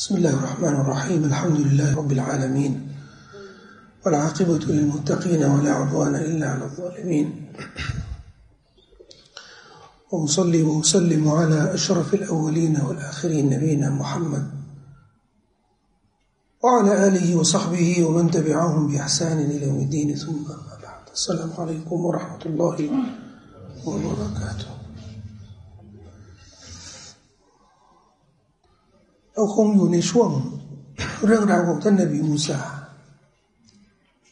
بسم الله الرحمن الرحيم. الحمد لله رب العالمين. والعاقبة للمتقين ولا عدوان إلا على الظالمين. وأصلي وأسلم على أشرف الأولين والآخرين نبينا محمد وعلى آله وصحبه ومن تبعهم بإحسان إلى يوم الدين. ثم أما بعد. السلام عليكم ورحمة الله وبركاته. เราคงอยู่ในช่วงเรื่องราวของท่านนบีมูซา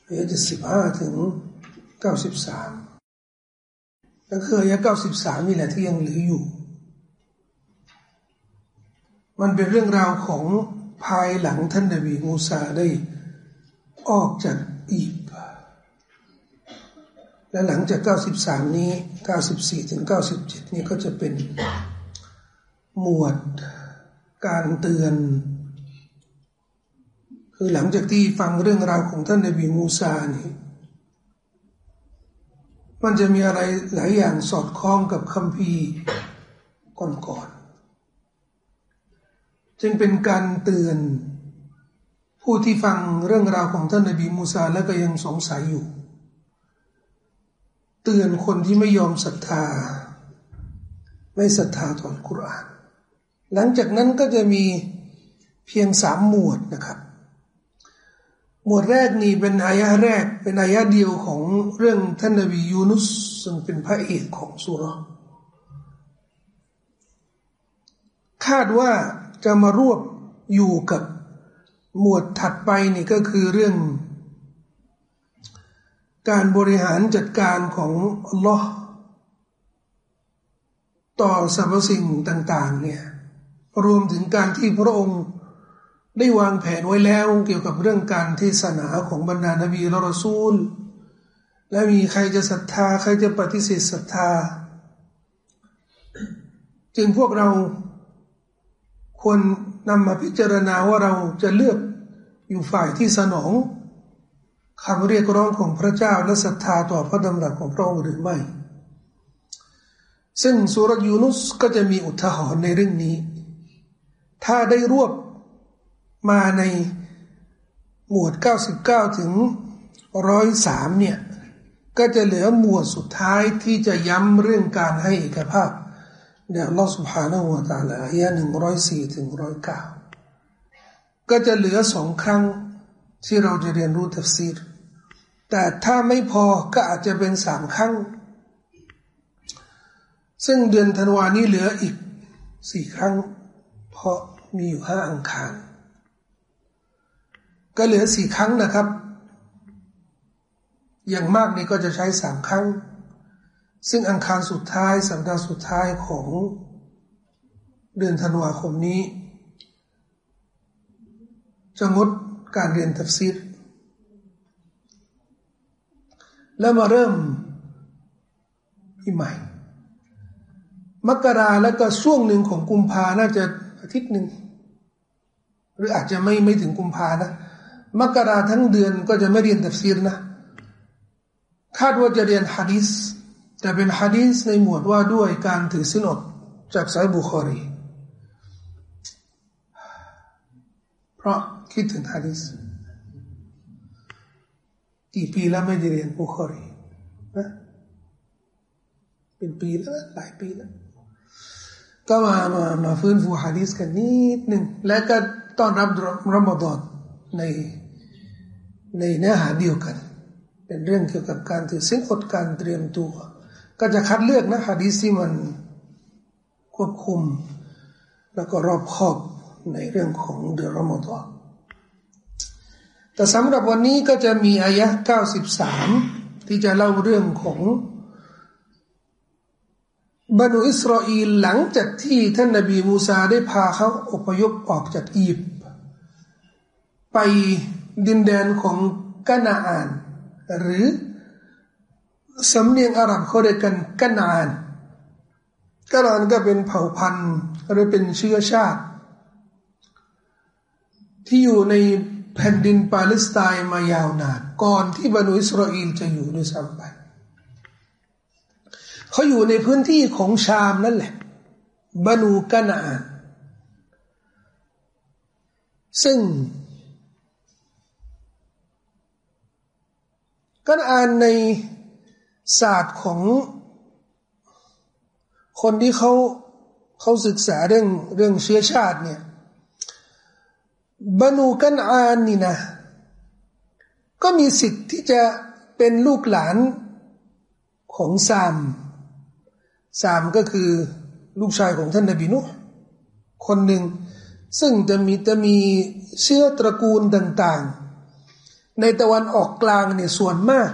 อายะสิบห้าถึงเก้าสิบสามนั่นคืออายะเก้าสิบสามนี่แหละที่ยังเหลืออยู่ มันเป็นเรื่องราวของภายหลังท่านนบีมูซาได้ออกจากอีบและหลังจาก 93 นี้ 94 ถึง 97 นี้ก็จะเป็นหมวด การเตือน คือหลังจากที่ฟังเรื่องราวของท่านนบีมูซานี่มันจะมีอะไรหลายอย่างสอดคล้องกับคำพีก่อนๆจึงเป็นการเตือน ผู้ที่ฟังเรื่องราวของท่านนบีมูซาแล้วก็ยังสงสัยอยู่ เตือนคนที่ไม่ยอมศรัทธา ไม่ศรัทธาต่อคุราน หลังจากนั้นก็จะมีเพียงสามหมวดนะครับ หมวดแรกนี่เป็นอายะแรก เป็นอายะเดียวของเรื่องท่านนบียูนุสซึ่งเป็นพระเอกของสุรคาดว่าจะมารวบอยู่กับหมวดถัดไปนี่ก็คือเรื่อง การบริหารจัดการของอัลลอฮ์ต่อสรรพสิ่งต่าง ๆ เนี่ย รวมถึงการที่พระองค์ได้วางแผนไว้แล้วเกี่ยวกับเรื่องการเทศนาของบรรดานบีและรอซูล และมีใครจะศรัทธาใครจะปฏิเสธศรัทธา จึงพวกเราควรนำมาพิจารณาว่าเราจะเลือกอยู่ฝ่ายที่สนองคำเรียกร้องของพระเจ้าและศรัทธาต่อพระดำรัสของพระองค์หรือไม่ ซึ่งสุรยูนุสก็จะมีอุทาหรณ์ในเรื่องนี้ ถ้าได้รวบมาในหมวด 99 ถึงร้อยสามเนี่ย ก็จะเหลือหมวดสุดท้ายที่จะย้ำเรื่องการให้เอกภาพเดี๋ยวลอสุภาณหัวตาละอายะหนึ่งร้อยสี่ถึงร้อยเก้าก็จะเหลือสองครั้งที่เราจะเรียนรู้ทัฟซีรแต่ถ้าไม่พอก็อาจจะเป็นสามครั้ง ซึ่งเดือนธันวานี้เหลืออีกสี่ครั้ง เพราะมีอยู่ห้าอังคาร ก็เหลือสี่ครั้งนะครับ อย่างมากนี่ก็จะใช้สามครั้ง ซึ่งอังคารสุดท้ายสัปดาห์สุดท้ายของเดือนธันวาคมนี้ จะงดการเรียนทัฟซีรแล้วมาเริ่มที่ใหม่ มกราแล้วก็ช่วงหนึ่งของกุมภาน่าจะ อาทิตย์หนึ่งหรืออาจจะไม่ไม่ถึงกุมภานะมกราทั้งเดือนก็จะไม่เรียนตัฟซีรนะคาดว่าจะเรียนฮะดิษแต่เป็นฮะดิษในหมวดว่าด้วยการถือสินอดจากสายบุคอรี เพราะคิดถึงฮะดิษกี่ปีแล้วไม่ได้เรียนบุคอรีนะเป็นปีแล้วหลายปีแล้ว ก็มามามาฟื้นฟูฮะดีษกันนิดหนึ่งและก็ต้อนรับรอมฎอนในในเนื้อหาเดียวกัน เป็นเรื่องเกี่ยวกับการถือสินอดการเตรียมตัว ก็จะคัดเลือกนะฮะดีษที่มันควบคุม แล้วก็รอบคอบในเรื่องของเดือนรอมฎอนแต่สำหรับวันนี้ก็จะมีอายะ93 ที่จะเล่าเรื่องของ บรรดอิสราเอลหลังจากที่ท่านนบีมูซาได้พาเขาอพยพออกจากอียิปต์ไปดินแดนของกานาอาน หรือสำเนียงอาหรับเขาเรียกกันกานาอานกานาอานก็เป็นเผ่าพันธุ์หรือเป็นเชื้อชาติ ที่อยู่ในแผ่นดินปาเลสไตน์มายาวนาน ก่อนที่บรรดอิสราเอลจะอยู่ด้วยซ้ำไป เขาอยู่ในพื้นที่ของชามนั่นแหละบานูกานาซึ่งก็อ่านในศาสตร์ของคนที่เขาเขาศึกษาเรื่องเรื่องเชื้อชาติเนี่ยบรรูกันอานนี่นะ ก็มีสิทธิ์ที่จะเป็นลูกหลานของซาม ซามก็คือลูกชายของท่านนบีนุคนหนึ่ง ซึ่งจะมีจะมีเชื้อตระกูลต่างๆ ในตะวันออกกลางเนี่ยส่วนมาก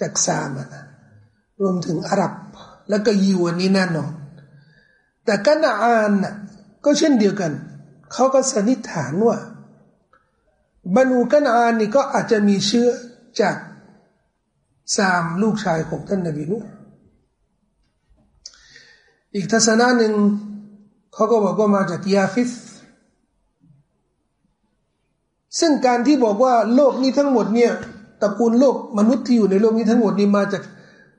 จากซามนะรวมถึงอาหรับแล้วก็ยิวอันนี้แน่นอนแต่กันอานน่ะก็เช่นเดียวกัน เขาก็สันนิษฐานว่าบรรูกันอานนี่ก็อาจจะมีเชื้อจากสามลูกชายของท่านนบีนุ อีกทัศนะหนึ่งเขาก็บอกว่ามาจากยาฟิสซึ่งการที่บอกว่าโลกนี้ทั้งหมดเนี่ยตระกูลโลกมนุษย์ที่อยู่ในโลกนี้ทั้งหมดนี่มาจาก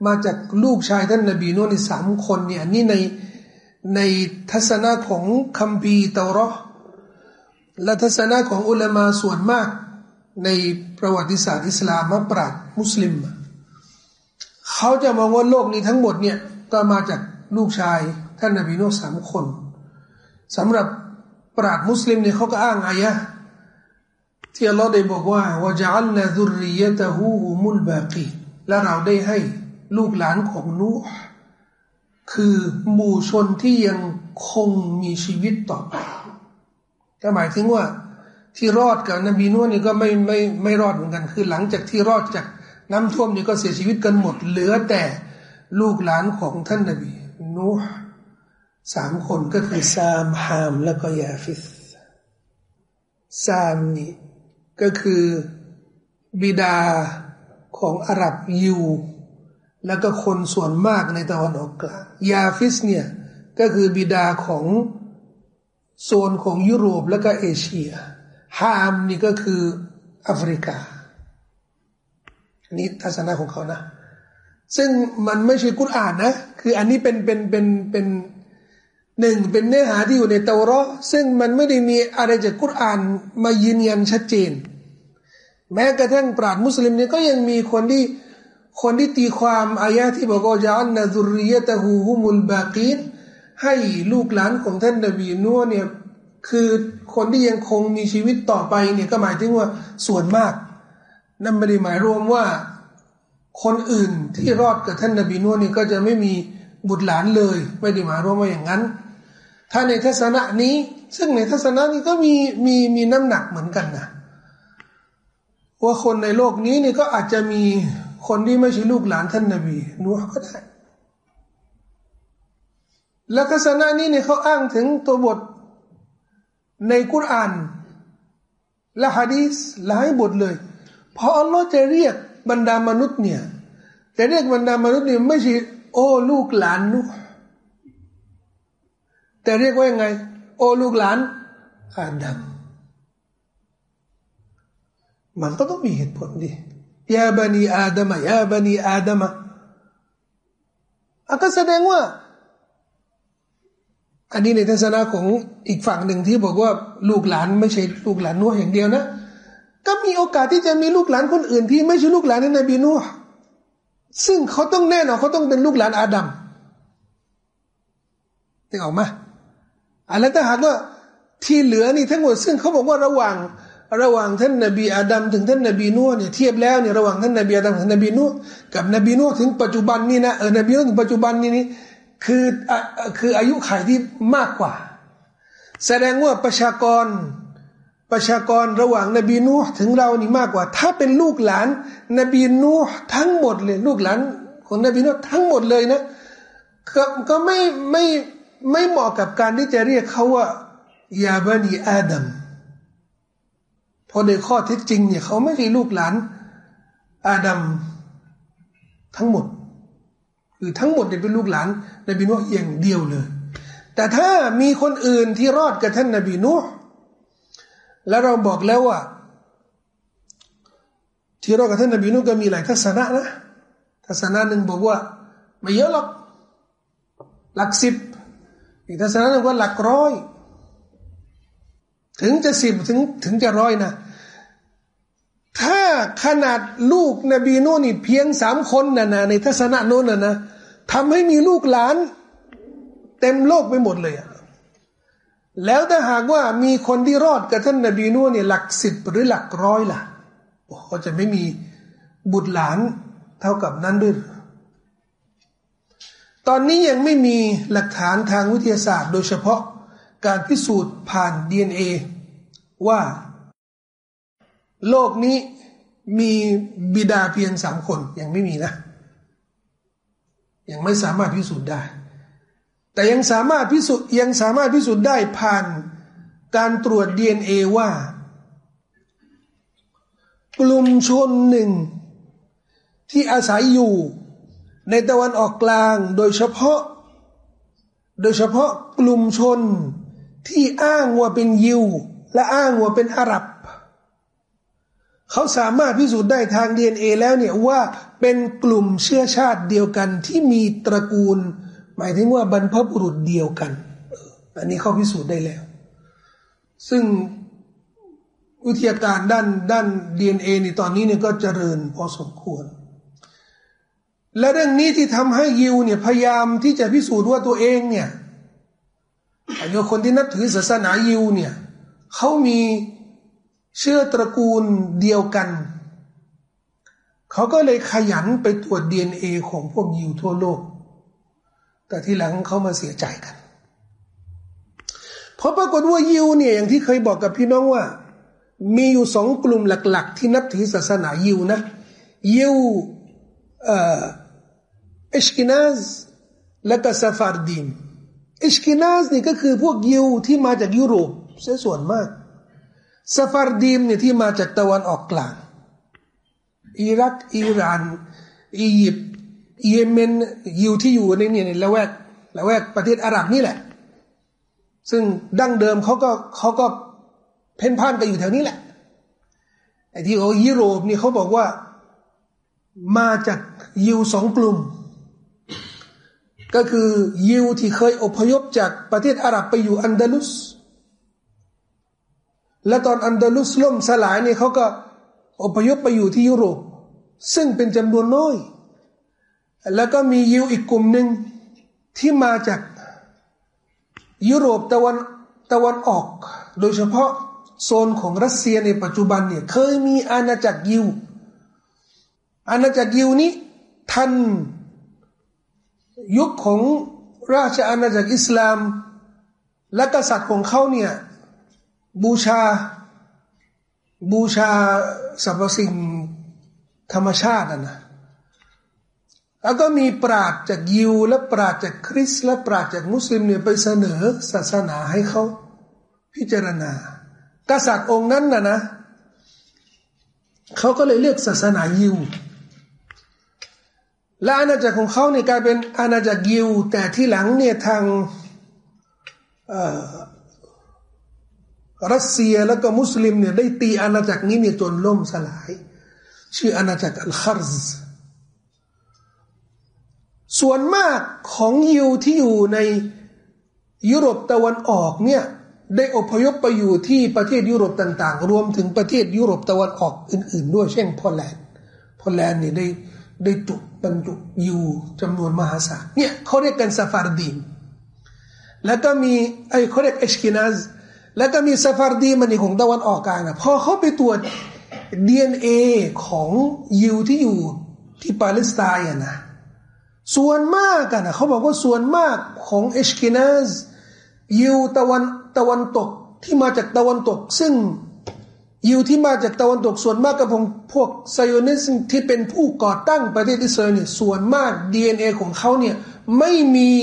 มาจากลูกชายท่านนบีนูนี่สามคนเนี่ยนี่ในในทัศนะของคัมภีร์เตารอและทัศนะของอุลามาส่วนมาก ในประวัติศาสตร์อิสลามมาปราดมุสลิม เขาจะมองว่าโลกนี้ทั้งหมดเนี่ยก็มาจาก ลูกชาย ท่านนบีนูสามคนสำหรับปราดมุสลิมเนี่ยเขาก็อ้างอายะที่อัลลอฮ์ได้บอกว่าว่าจะจัลนาดุริยะตะฮูมุลบากีและเราได้ให้ลูกหลานของนูห์คือหมู่ชนที่ยังคงมีชีวิตต่อไปก็หมายถึงว่าที่รอดกับนบีนูห์นี่ก็ไม่ไม่ไม่รอดเหมือนกัน คือหลังจากที่รอดจากน้ำท่วมนี่ก็เสียชีวิตกันหมด เหลือแต่ลูกหลานของท่านนบี นูห์สามคนก็คือซามฮามแล้วก็ยาฟิสซามนี่ก็คือบิดาของอาหรับยิวแล้วก็คนส่วนมากในตะวันออกกลางยาฟิสเนี่ยก็คือบิดาของโซนของยุโรปและก็เอเชียฮามนี่ก็คือแอฟริกา อันนี้ทัศนะของเขานะ ซึ่งมันไม่ใช่กุรอานนะ คืออันนี้เป็นเป็นเป็นเป็นหนึ่งเป็นเนื้อหาที่อยู่ในเตารอซึ่งมันไม่ได้มีอะไรจากกุรอานมายืนยันชัดเจน แม้กระทั่งปราดมุสลิมเนี่ยก็ยังมีคนที่คนที่ตีความอายะที่บอกว่าจานนะดุริยะตะฮูฮุมุลบากีนให้ลูกหลานของท่านนบีนัวเนี่ยคือคนที่ยังคงมีชีวิตต่อไปเนี่ยก็หมายถึงว่าส่วนมาก นั่นไม่ได้หมายรวมว่า คนอื่นที่รอดกับท่านนบีนัวนี่ก็จะไม่มีบุตรหลานเลย ไม่ได้หมายรวมว่าอย่างนั้น ถ้าในทัศนะนี้ ซึ่งในทัศนะนี้ก็มีมีมีน้ำหนักเหมือนกันนะว่าคนในโลกนี้นี่ก็อาจจะมีคนที่ไม่ใช่ลูกหลานท่านนาบีนัวก็ได้แล้วทัศนะนี้เนี่ยเขาอ้างถึงตัวบทในกุรานและฮะดีสหลายบทเลยพออัลลอฮ์จะเรียก บรรดามนุษย์เนี่ยจะเรียกบรรดามนุษย์เนี่ยไม่ใช่โอ้ลูกหลานนุแต่เรียกว่ายังไง โอ้ลูกหลานอาดัมมันก็ต้องมีเหตุผลดิยาบันีอาดัมยาบันีอาดัมก็แสดงว่า อันนี้ในทัศนะของอีกฝั่งหนึ่งที่บอกว่าลูกหลานไม่ใช่ลูกหลานนัวอย่างเดียวนะ ก็มีโอกาสที่จะมีลูกหลานคนอื่นที่ไม่ใช่ลูกหลานในนบีนัวซึ่งเขาต้องแน่นอนเขาต้องเป็นลูกหลานอาดัมนึกออกมาอันแล้วถ้าหากว่าที่เหลือนี่ทั้งหมดซึ่งเขาบอกว่าระหว่างระหว่างท่านนบีอาดัมถึงท่านนบีนัวเนี่ยเทียบแล้วเนี่ยระหว่างท่านนบีอาดัมถึงนบีนัวกับนบีนัวถึงปัจจุบันนี่นะเออนบีนัวถึงปัจจุบันนี่นี่คือคืออายุขัยที่มากกว่า แสดงว่าประชากร ประชากรระหว่างนบีนูห์ถึงเรานี่มากกว่า ถ้าเป็นลูกหลาน นบีนูห์ทั้งหมดเลย ลูกหลานของนบีนูห์ทั้งหมดเลยนะก็ก็ไม่ไม่ไม่เหมาะกับการที่จะเรียกเขาว่ายาบันีอาดัมพอในข้อเท็จจริงเนี่ยเขาไม่ใช่ลูกหลาน อาดัมทั้งหมดคือทั้งหมดเนี่ยเป็นลูกหลานนบีนุห์อย่างเดียวเลย แต่ถ้ามีคนอื่นที่รอดกับท่านนบีนุห์ แล้วเราบอกแล้วว่า ที่เรอดกับท่านนบีนุก็มีหลายทัศนะนะทัศนะหนึ่งบอกว่า ไม่เยอะหรอกหลักสิบอีกทัศนะหนึ่งว่าหลักร้อยถึงจะสิบถึงถึงจะร้อยนะ ถ้าขนาดลูกนบีนูนี่เพียงสามคนนะนะในทัศนะโน้นนะนะทำให้มีลูกหลาน เต็มโลกไปหมดเลยอะ แล้วถ้าหากว่ามีคนที่รอดกับท่านนบีนูเนี่ยหลักสิบหรือหลักร้อยล่ะโอ้จะไม่มีบุตรหลานเท่ากับนั้นด้วยตอนนี้ยังไม่มีหลักฐานทางวิทยาศาสตร์ โดยเฉพาะการพิสูจน์ผ่าน DNA ว่า โลกนี้มีบิดาเพียงสามคนยังไม่มีนะ ยังไม่สามารถพิสูจน์ได้ แต่ยังสามารถพิสูจน์ยังสามารถพิสูจน์ได้ผ่านการตรวจ DNA ว่า กลุ่มชนหนึ่ง ที่อาศัยอยู่ในตะวันออกกลางโดยเฉพาะ โดยเฉพาะกลุ่มชนที่อ้างว่าเป็นยิว และอ้างว่าเป็นอาหรับ เขาสามารถพิสูจน์ได้ทางดีเอแล้วเนี่ยว่าเป็นกลุ่มเชื้อชาติเดียวกันที่มีตระกูล หมายถึงว่าบรรพบุรุษเดียวกันอันนี้เขาพิสูจน์ได้แล้ว ซึ่งวิทยาการด้านด้านดีเอนี่ตอนนี้เนี่ยก็เจริญพอสมควร และเรื่องนี้ที่ทำให้ยิวเนี่ยพยายามที่จะพิสูจน์ว่าตัวเองเนี่ยอายุคนที่นับถือศาสนายิวเนี่ยเขามีเชื้อตระกูลเดียวกัน เขาก็เลยขยันไปตรวจดีเอของพวกยิวทั่วโลก แต่ที่หลังเขามาเสียใจกัน เพราะปรากฏว่ายิวเนี่ยอย่างที่เคยบอกกับพี่น้องว่า มีอยู่สองกลุ่มหลัก ๆ ที่นับถือศาสนายิวนะยิวอัชกินาสและก็ซาฟาร์ดีม อัชกินาสนี่ก็คือพวกยิวที่มาจากยุโรปเสียส่วนมากซาฟาร์ดีมเนี่ยที่มาจากตะวันออกกลาง อิรักอิหร่าน อียิปต์ เยเมนยิวที่อยู่ในเนี่ยในละแวกละแวกประเทศอาหรับนี่แหละ ซึ่งดั้งเดิมเขาก็เขาก็เพ่นพ่านไปอยู่แถวนี้แหละไอ้ที่โอ้ยุโรปนี่เขาบอกว่ามาจากยิวสองกลุ่ม ก็คือยิวที่เคยอพยพจากประเทศอาหรับไปอยู่อันดาลุส และตอนอันดาลุสล่มสลายเนี่ยเขาก็อพยพไปอยู่ที่ยุโรป ซึ่งเป็นจำนวนน้อย แล้วก็มียิวอีกกลุ่มหนึ่งที่มาจากยุโรปตะวันตะวันออก โดยเฉพาะโซนของรัสเซียในปัจจุบันเนี่ยเคยมีอาณาจักรยิว อาณาจักรยิวนี้ทันยุคของราชอาณาจักรอิสลาม และกษัตริย์ของเขาเนี่ยบูชาบูชาสรรพสิ่งธรรมชาตินะ แล้วก็มีปราดจากยิว และปราดจากคริสและปราดจากมุสลิมเนี่ยไปเสนอศาสนาให้เขาพิจารณา กษัตริย์องค์นั้นนะนะเขาก็เลยเลือกศาสนายิว และอาณาจักรของเขาเนี่ยกลายเป็นอาณาจักรยิว แต่ที่หลังเนี่ยทางรัสเซียแล้วก็มุสลิมเนี่ยได้ตีอาณาจักรนี้เนี่ยจนล่มสลาย ชื่ออาณาจักรอัลคาร์ซ ส่วนมากของยิวที่อยู่ในยุโรปตะวันออกเนี่ยได้อพยพไปอยู่ที่ประเทศยุโรปต่าง ๆ รวมถึงประเทศยุโรปตะวันออกอื่น ๆ ด้วยเช่นโปแลนด์ โปแลนด์เนี่ยได้ได้จุบรรจุยิวจำนวนมหาศาลเนี่ยเขาเรียกกันซาฟาร์ดีมแล้วก็มีไอ้เขาเรียกเอชกินาสแล้วก็มีซาฟาร์ดีมันอีกของตะวันออกกลางนะพอเขาไปตรวจดีเอ็นเอของยิวที่อยู่ที่ปาเลสไตน์นะ ส่วนมากกันนะเขาบอกว่าส่วนมากของเอชกินาสยิวตะวันตะวันตกที่มาจากตะวันตก ซึ่งยิวที่มาจากตะวันตกส่วนมากกับพวกไซโอนิสที่เป็นผู้ก่อตั้งประเทศอิสราเอลเนี่ยส่วนมาก DNA ของเขาเนี่ยไม่มี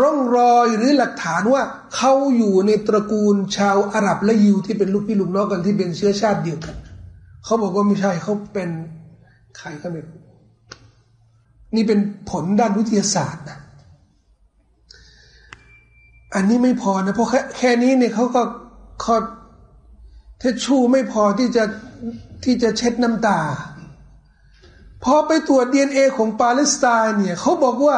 ร่องรอยหรือหลักฐานว่าเขาอยู่ในตระกูลชาวอาหรับและยิวที่เป็นลูกพี่ลูกน้องกันที่เป็นเชื้อชาติเดียวกัน เขาบอกว่าไม่ใช่เขาเป็นใครก็ไม่รู้ นี่เป็นผลด้านวิทยาศาสตร์นะอันนี้ไม่พอนะเพราะแค่แค่นี้เนี่ยเขาก็เขาทิชชูไม่พอที่จะที่จะเช็ดน้ำตา พอไปตรวจดีเอ็นเอของปาเลสไตน์เนี่ยเขาบอกว่า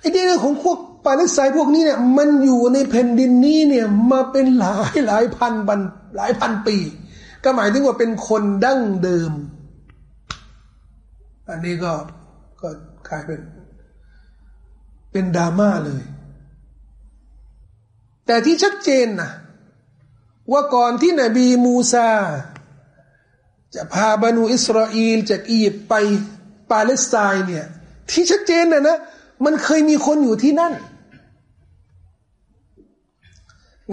ไอ้ดีเอ็นเอของพวกปาเลสไตน์พวกนี้เนี่ยมันอยู่ในแผ่นดินนี้เนี่ยมาเป็นหลายหลายพันบันหลายพันปี ก็หมายถึงว่าเป็นคนดั้งเดิม อันนี้ก็ก็ กลายเป็น เป็นดราม่าเลย แต่ที่ชัดเจนนะว่าก่อนที่นบีมูซา จะพาบรรดอิสราเอลจากอียิปต์ไปปาเลสไตน์เนี่ย ที่ชัดเจนนะนะมันเคยมีคนอยู่ที่นั่น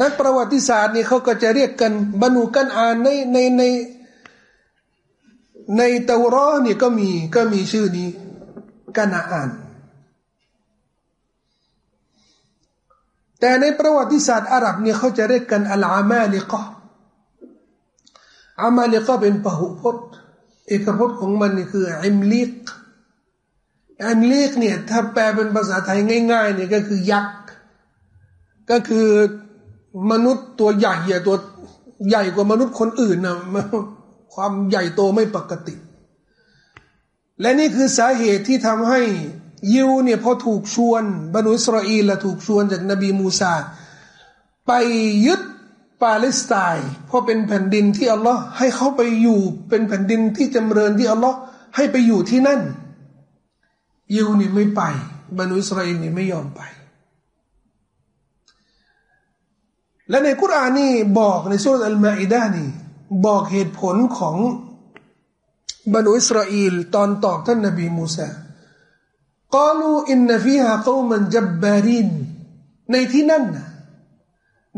นักประวัติศาสตร์เนี่ยเขาก็จะเรียกกันบรรดกันอ่านในในในในเตารอเนี่ยก็มีก็มีชื่อนี้ กันอ่านแต่ในประวัติศาสตร์อาหรับเนี่ยเขาจะเรียกกันอัลอามาลิกะعمالقة เป็นพหุพจน์เอกพจน์ของมันนี่คือعملاق عملاق เนี่ยถ้าแปลเป็นภาษาไทยง่ายๆเนี่ยก็คือยักษ์ก็คือมนุษย์ตัวใหญ่ตัวใหญ่กว่ามนุษย์คนอื่นนะความใหญ่โตไม่ปกติ และนี่คือสาเหตุที่ทำให้ยิวเนี่ยพอถูกชวนบนีอิสราเอลและถูกชวนจากนบีมูซา ไปยึดปาเลสไตน์เพราะเป็นแผ่นดินที่อัลลอฮ์ให้เขาไปอยู่เป็นแผ่นดินที่จำเริญที่อัลลอฮ์ให้ไปอยู่ที่นั่น ยิวนี่ไม่ไปบรรดอิสราเอลนี่ไม่ยอมไป และในคุรานนี่บอกในสุรอัลมาอิดานี่บอกเหตุผลของ บรรดอิสราเอลตอนตอบท่านนบีมูซากาลูอินนฟีฮะกอมันจับบารินในที่นั่นนะ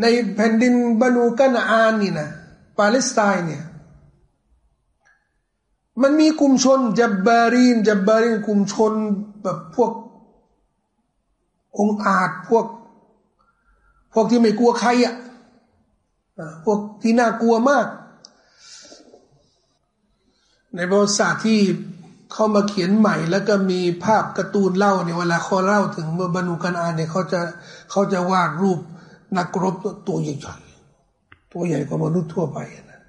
ในแผ่นดินบรรดกันอานนี่นะปาเลสไตน์เนี่ยมันมีกลุ่มชนจับบารินจับบารินกลุ่มชนแบบพวกองอาจพวก พวกที่ไม่กลัวใครอะพวกที่น่ากลัวมาก ในประวัติศาสตร์ที่เขามาเขียนใหม่แล้วก็มีภาพการ์ตูนเล่าเนี่ยเวลาเขาเล่าถึงบรรุกันอานเนี่ยเขาจะเขาจะวาดรูปนักรบตัวใหญ่ๆตัวใหญ่กว่ามนุษย์ทั่วไปนะ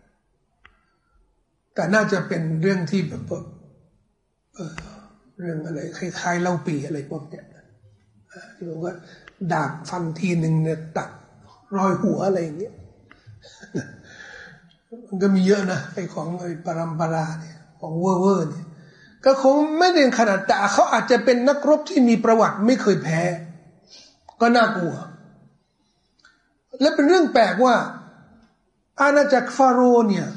แต่น่าจะเป็นเรื่องที่แบบเออเรื่องอะไรคล้ายๆเล่าปีอะไรพวกเนี้ยที่บอกว่าดาบฟันทีหนึ่งเนี่ยตัดรอยหัวอะไรอย่างเงี้ยมันก็มีเยอะนะไอ้ของไอ้ปรัมปราเนี่ย ของเวอร์เวอร์เนี่ยก็คงไม่เด่นขนาดแต่เขาอาจจะเป็นนักรบที่มีประวัติไม่เคยแพ้ ก็น่ากลัว และเป็นเรื่องแปลกว่า อาณาจักรฟาโรห์เนี่ย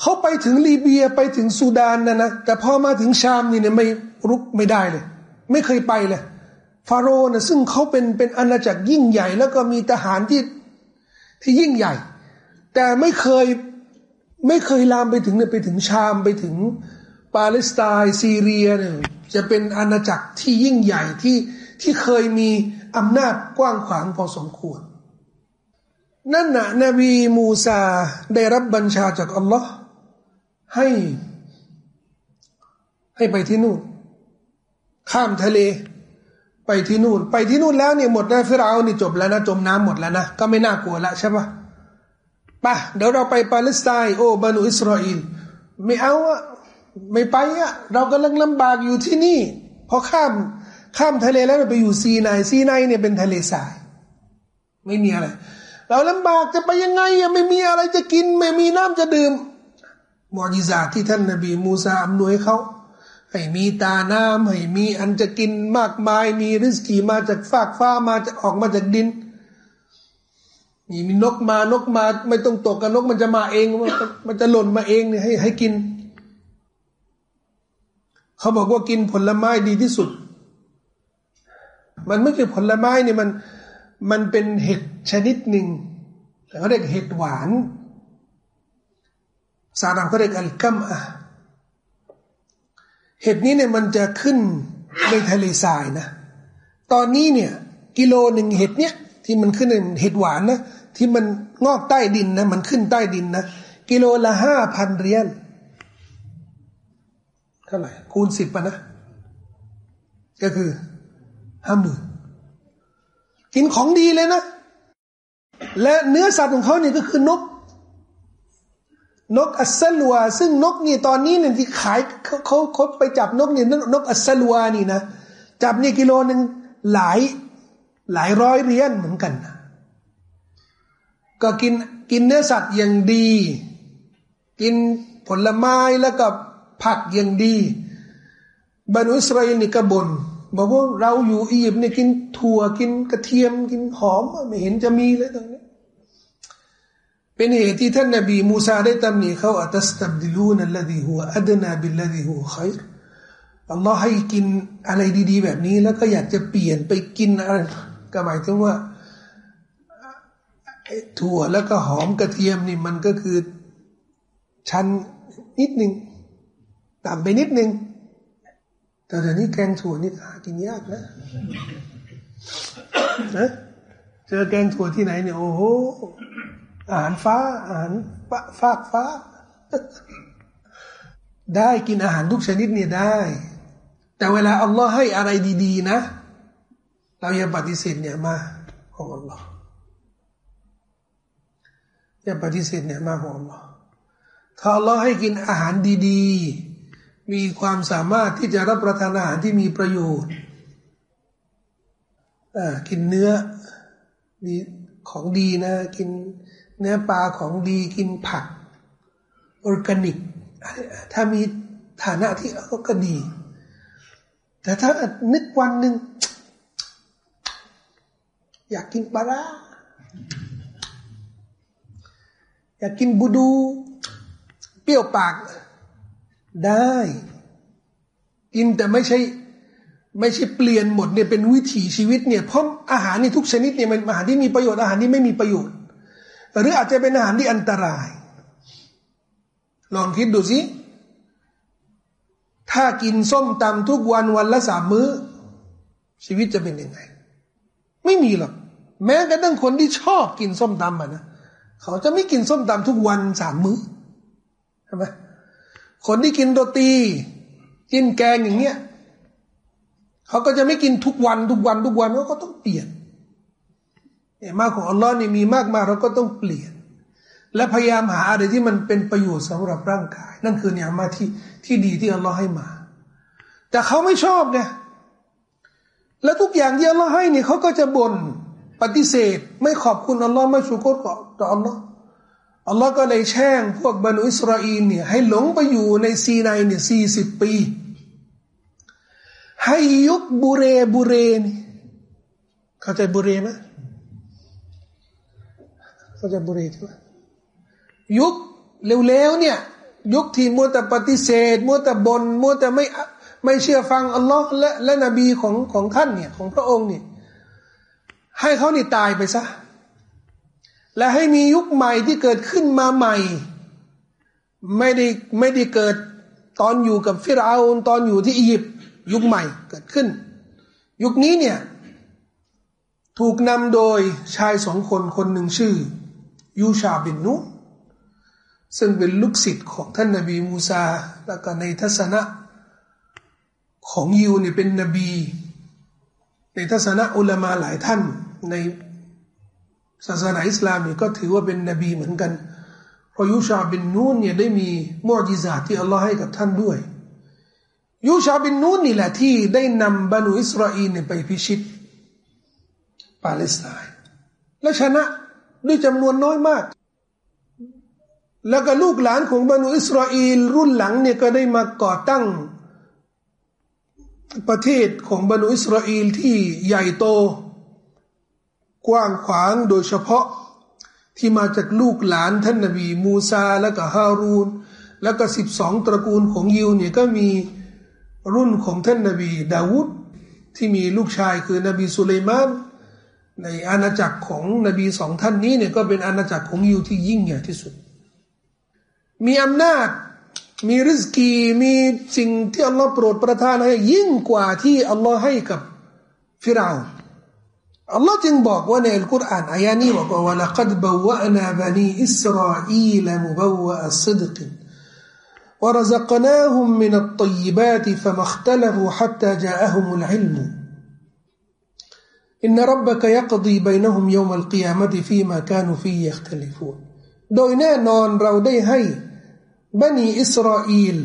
เขาไปถึงลีเบียไปถึงซูดานนะนะแต่พอมาถึงชามนี่เนี่ยไม่รุกไม่ได้เลย ไม่เคยไปเลยฟาโรห์นะซึ่งเขาเป็นเป็นอาณาจักรยิ่งใหญ่ แล้วก็มีทหารที่ที่ยิ่งใหญ่ แต่ไม่เคย ไม่เคยลามไปถึงเนี่ยไปถึงชามไปถึงปาเลสไตน์ซีเรียเนี่ยจะเป็นอาณาจักรที่ยิ่งใหญ่ที่ที่เคยมีอำนาจกว้างขวางพอสมควร นั่นนะนบีมูซาได้รับบัญชาจากอัลลอฮ์ให้ ให้ไปที่นู่น ข้ามทะเล ไปที่นู่น ไปที่นู่นแล้วเนี่ยหมดนะฟิราอนี่จบแล้วนะ จมน้ำหมดแล้วนะ ก็ไม่น่ากลัวละใช่ปะ ปะเดี๋ยวเราไปปาเลสไตน์โอ้บานูอิสราเอลไม่เอาอะไม่ไปอะเรากำลังลำบากอยู่ที่นี่ พอข้ามข้ามทะเลแล้วไปอยู่ซีนายซีนายเนี่ยเป็นทะเลทราย ไม่มีอะไร เราลำบากจะไปยังไงอะไม่มีอะไรจะกิน ไม่มีน้ำจะดื่มมอญิซาที่ท่านนบีมูซาอำนวยเขาให้มีตาน้ำให้มีอันจะกินมากมาย มีริสกีมาจากฟากฟ้ามาจะออกมาจากดิน มีมีนกมานกมา ไม่ต้องตกกันนกมันจะมาเอง มันจะหล่นมาเองเนี่ยให้ให้กิน เขาบอกว่ากินผลไม้ดีที่สุด มันไม่ใช่ผลไม้เนี่ยมันมันเป็นเห็ดชนิดหนึ่งเขาเรียกเห็ดหวาน สาดามเขาเรียกอัลกัมอะเห็ดนี้เนี่ยมันจะขึ้นในทะเลทรายนะ ตอนนี้เนี่ย กิโลหนึ่งเห็ดเนี้ยที่มันขึ้นเห็ดหวานนะ ที่มันงอกใต้ดินนะ มันขึ้นใต้ดินนะ กิโลละห้าพันเรียนเท่าไหร่คูณสิบปะนะ ก็คือห้าหมื่นกินของดีเลยนะ และเนื้อสัตว์ของเขาเนี่ยก็คือนก นกอัสลัว ซึ่งนกนี่ตอนนี้เนี่ยที่ขายเขาเขาไปจับนกเนี่ยนก السلوى นี่นะ จับนี่กิโลหนึ่งหลายหลายร้อยเหรียญเหมือนกันนะ ก็กินกินเนื้อสัตว์อย่างดี กินผลไม้แล้วก็ผักอย่างดีบนีอิสราเอลนี่ก็บ่นบอกว่าเราอยู่อียิปต์เนี่ยกินถั่วกินกระเทียมกินหอมไม่เห็นจะมีเลยตรงนี้เป็นเหตุที่ท่านนบีมูซาได้ตำหนิเขาأتستبدلون الذي هو أدنى بالذي هو خيرอัลลอฮ์ให้กินอะไรดี ๆ แบบนี้ แล้วก็อยากจะเปลี่ยนไปกินอะไรก็หมายถึงว่า ถั่วแล้วก็หอมกระเทียมนี่มันก็คือชั้นนิดหนึ่งต่ำไปนิดหนึ่งแต่เดี๋ยวนี้แกงถั่วนี่หากินยากนะนะเจอแกงถั่วที่ไหนเนี่ยโอ้โหอาหารฟ้าอาหารฟากฟ้า ได้กินอาหารทุกชนิดเนี่ยได้ แต่เวลาอัลลอฮ์ให้อะไรดี ๆ นะ เราอย่าปฏิเสธเนี่ยมาของอัลลอฮ์ อย่าปฏิเสธเนี่ยมาของอัลลอฮ์ถ้าอัลลอฮ์ให้กินอาหารดีๆ มีความสามารถที่จะรับประทานอาหารที่มีประโยชน์กินเนื้อมีของดีนะ กินเนื้อปลาของดีกินผักออร์แกนิก ถ้ามีฐานะที่ก็ดี แต่ถ้านึกวันหนึ่งอยากกินปลา อยากกินบูดู เปรี้ยวปาก ได้ กินแต่ไม่ใช่ ไม่ใช่เปลี่ยนหมดเนี่ยเป็นวิถีชีวิตเนี่ยเพราะอาหารนี่ทุกชนิดเนี่ยมันอาหารที่มีประโยชน์อาหารที่ไม่มีประโยชน์ หรืออาจจะเป็นอาหารที่อันตราย ลองคิดดูสิถ้ากินส้มตำทุกวันวันละสามมื้อ ชีวิตจะเป็นยังไง ไม่มีหรอก แม้กระทั่งคนที่ชอบกินส้มตำอะนะ เขาจะไม่กินส้มตำทุกวันสามมื้อใช่ไหมคนที่กินโรตี กินแกงอย่างเงี้ยเขาก็จะไม่กินทุกวันทุกวันทุกวันเขาก็ต้องเปลี่ยนเนี่ยมากของอัลลอฮ์นี่มีมากมายเราก็ต้องเปลี่ยน และพยายามหาอะไรที่มันเป็นประโยชน์สำหรับร่างกาย นั่นคือเนี่ยมาที่ที่ดีที่อัลลอฮ์ให้มา แต่เขาไม่ชอบไงแล้วทุกอย่างที่อัลลอฮ์ให้เนี่ยเขาก็จะบ่น ปฏิเสธ ไม่ขอบคุณอัลลอฮ์ไม่ชูกรต่ออัลลอฮ์อัลลอฮ์ก็เลยแช่งพวกบรรดอิสราเอลเนี่ยให้หลงไปอยู่ในซีนายเนี่ยสี่สิบปี ให้ยุคบุเรบุเรนี่เข้าใจบุเรไหมเขาจบุเรใช่ไหมยุคเร็วๆเนี่ย ยุคที่มัวแต่ปฏิเสธมัวแต่บนมัวแต่ไม่ไม่เชื่อฟังอัลลอฮ์และและนบีของของท่านเนี่ยของพระองค์เนี่ย ให้เขานี่ตายไปซะ และให้มียุคใหม่ที่เกิดขึ้นมาใหม่ ไม่ได้ไม่ได้เกิดตอนอยู่กับฟิรเอาตอนอยู่ที่อียิปต์ยุคใหม่เกิดขึ้น ยุคนี้เนี่ยถูกนำโดยชายสองคนคนหนึ่งชื่อ ยูชาบินนุ ซึ่งเป็นลูกศิษย์ของท่านนบีมูซา แล้วก็ในทัศนะของยูเนี่ยเป็นนบี ในทัศนะอุลามาหลายท่าน ในศาสนาอิสลามนี่ก็ถือว่าเป็นนบีเหมือนกันเพราะยูชาบินนูนเนี่ยได้มีมอจิซาที่อัลลอฮ์ให้กับท่านด้วยยูชาบินนูนนี่แหละที่ได้นำบรรดอิสราเอลไปพิชิตปาเลสไตน์และชนะด้วยจำนวนน้อยมาก แล้วก็ลูกหลานของบรรดอิสราเอลรุ่นหลังเนี่ยก็ได้มาก่อตั้ง ประเทศของบรรดอิสราเอลที่ใหญ่โต กว้างขวางโดยเฉพาะที่มาจากลูกหลานท่านนบีมูซาและก็ฮารูนแล้วก็สิบสองตระกูลของยิวเนี่ยก็มีรุ่นของท่านนบีดาวุดที่มีลูกชายคือนบีสุลัยมาน ในอาณาจักรของนบีสองท่านนี้เนี่ยก็เป็นอาณาจักรของยิวที่ยิ่งใหญ่ที่สุด มีอำนาจมีริสกีมีสิ่งที่อัลลอฮ์โปรดประทานให้ยิ่งกว่าที่อัลลอฮ์ให้กับฟิราว อัลลอฮ์จึงบอกว่าในอัลกุรอานอายานี้บอกว่า ولقد بوأنا بني إسرائيل مبوأ صدق ورزقناهم من الطيبات فما اختلفوا حتى جاءهم العلم อินนรับบะกยักดีบนหุมยามัลกิยามติฟีมาคานุฟียัคตลิฟูนโดยแน่นอนเราได้ให้บันีอิสราเอล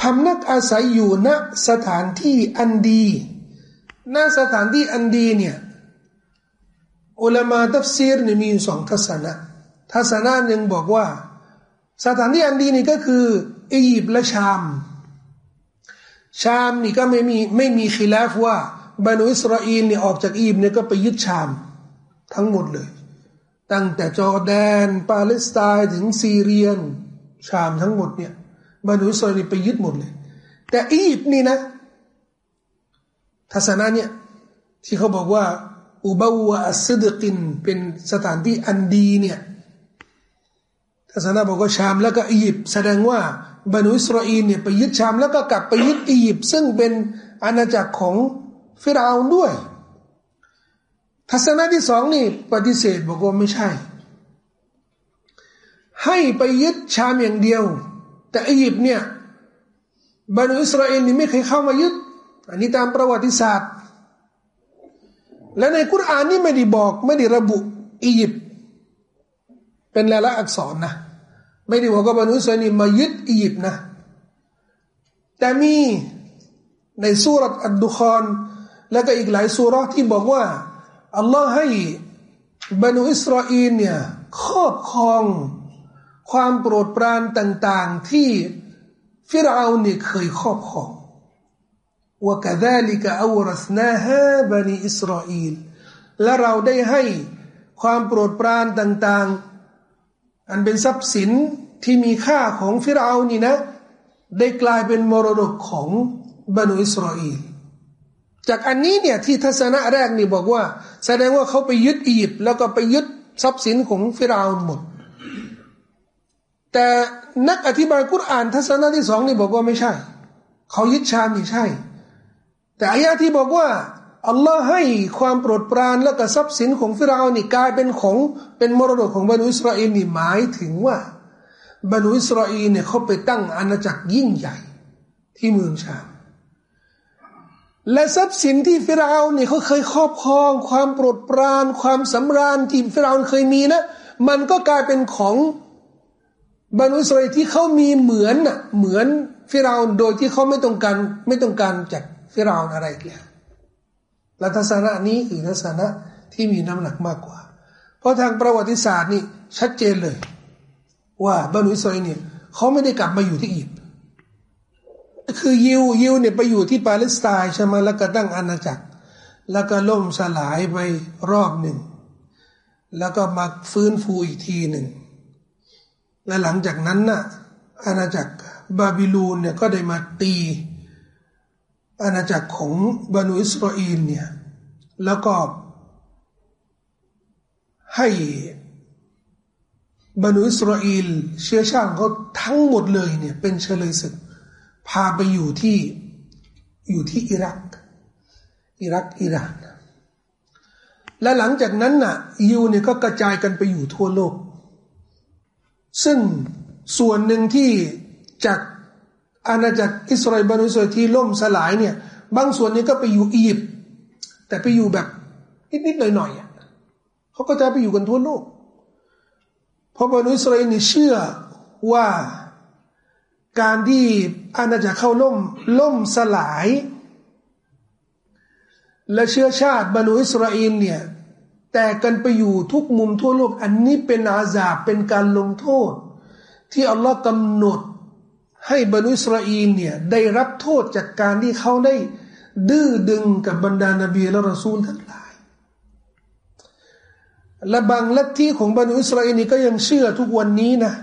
พำนักอาศัยอยู่ณสถานที่อันดี หน้าสถานที่อันดีเนี่ย อุลามาตัฟซีรเนี่ยมีสองทัศนะ ทัศนะหนึ่งบอกว่า สถานที่อันดีนี่ก็คืออียิปต์และชาม ชามนี่ก็ไม่มีไม่มีขีลาฟว่าบรรดอิสราเอลเนี่ยออกจากอียิปต์เนี่ยก็ไปยึดชามทั้งหมดเลย ตั้งแต่จอร์แดน ปาเลสไตน์ถึงซีเรียน ชามทั้งหมดเนี่ยบรรดอิสราเอลไปยึดหมดเลย แต่อียิปต์นี่นะ ทัศนะเนี่ยที่เขาบอกว่า อุบาวะอัสดกินเป็นสถานที่อันดีเนี่ยทัศนะบอกว่าชามแล้วก็อียิปต์แสดงว่าบรรดอิสราเอลเนี่ยไปยึดชามแล้วก็กลับไปยึดอียิปต์ซึ่งเป็นอาณาจักรของฟิราวด้วย ทัศนะที่สองนี่ปฏิเสธบอกว่าไม่ใช่ ให้ไปยึดชามอย่างเดียว แต่อียิปต์เนี่ยบรรดอิสราเอลนี่ไม่เคยเข้ามายึด อันนี้ตามประวัติศาสตร์ และในกุรอานนี่ไม่ได้บอก ไม่ได้ระบุอียิปต์เป็นลายละอักษรนะ ไม่ได้บอกว่าบรรดอิสราเอลมายึดอียิปต์นะ แต่มีในสุรอัดดุคอนแล้วก็อีกหลายสุรที่บอกว่าอัลลอฮ์ให้บรรดอิสราเอลเนี่ยครอบครองความโปรดปรานต่าง ๆ ที่ฟิรเอาเนี่ยเคยครอบครอง ว่า كذلك أورثناها بني อิสราเอลและเราได้ให้ความโปรดปรานต่าง ๆ อันเป็นทรัพย์สินที่มีค่าของฟิรเอานี่นะ ได้กลายเป็นมรดกของบรรดอิสราเอลจากอันนี้เนี่ยที่ทัศนะแรกนี่บอกว่า แสดงว่าเขาไปยึดอียิปต์แล้วก็ไปยึดทรัพย์สินของฟิราวหมด แต่นักอธิบายกุรอาน ทัศนะที่สองนี่บอกว่าไม่ใช่ เขายึดชามนี่ใช่ แต่อายะที่บอกว่าอัลลอฮ์ให้ความโปรดปรานและก็ทรัพย์สินของฟิราวนี่กลายเป็นของเป็นมรดกของบนีอิสราเอลนี่หมายถึงว่าบนีอิสราเอลเนี่ยเขาไปตั้งอาณาจักรยิ่งใหญ่ที่เมืองชาม และทรัพย์สินที่ฟิรเอาน์เนี่ยเขาเคยครอบครอง ความโปรดปราน ความสำราญที่ฟิราวเคยมีนะมันก็กลายเป็นของบนีอิสราเอลที่เขามีเหมือนน่ะเหมือนฟิราวโดยที่เขาไม่ต้องการไม่ต้องการจาก ฟิราวอะไรแล้วและทัศนะนี้คือทัศนะที่มีน้ำหนักมากกว่า เพราะทางประวัติศาสตร์นี่ชัดเจนเลย ว่าบรรลุสรเนี่ยเขาไม่ได้กลับมาอยู่ที่อียิปต์คือยิวยิวเนี่ยไปอยู่ที่ปาเลสไตน์ใช่ไหมแล้วก็ตั้งอาณาจักร แล้วก็ล่มสลายไปรอบหนึ่ง แล้วก็มาฟื้นฟูอีกทีหนึ่ง และหลังจากนั้นน่ะอาณาจักรบาบิลูนเนี่ยก็ได้มาตี อาณาจักรของบานูอิสราเอลเนี่ยแล้วก็ให้บานูอิสราเอลเชื้อชาติเขาทั้งหมดเลยเนี่ยเป็นเชลยศึก พาไปอยู่ที่อยู่ที่อิรัก อิรักอิหร่านและหลังจากนั้นน่ะยูเนี่ยก็กระจายกันไปอยู่ทั่วโลก ซึ่งส่วนหนึ่งที่จาก อาณาจักรอิสราเอลบานุสราที่ล่มสลายเนี่ย บางส่วนนี้ก็ไปอยู่อียิปต์แต่ไปอยู่แบบนิดๆหน่อยๆอะเขาก็จะไปอยู่กันทั่วโลก เพราะบานุสราเอลนี่เชื่อว่าการที่อาณาจักรเข้าล่มล่มสลาย และเชื้อชาติบรรดอิสราเอลเนี่ยแต่กันไปอยู่ทุกมุมทั่วโลก อันนี้เป็นอาญาเป็นการลงโทษ ที่อัลลอฮ์กำหนด ให้บรรดอิสราเอลเนี่ยได้รับโทษจากการที่เขาได้ดื้อดึงกับบรรดานบีและรอซูลทั้งหลาย และบางลัทธิของบรรดอิสราเอลนี่ก็ยังเชื่อทุกวันนี้นะ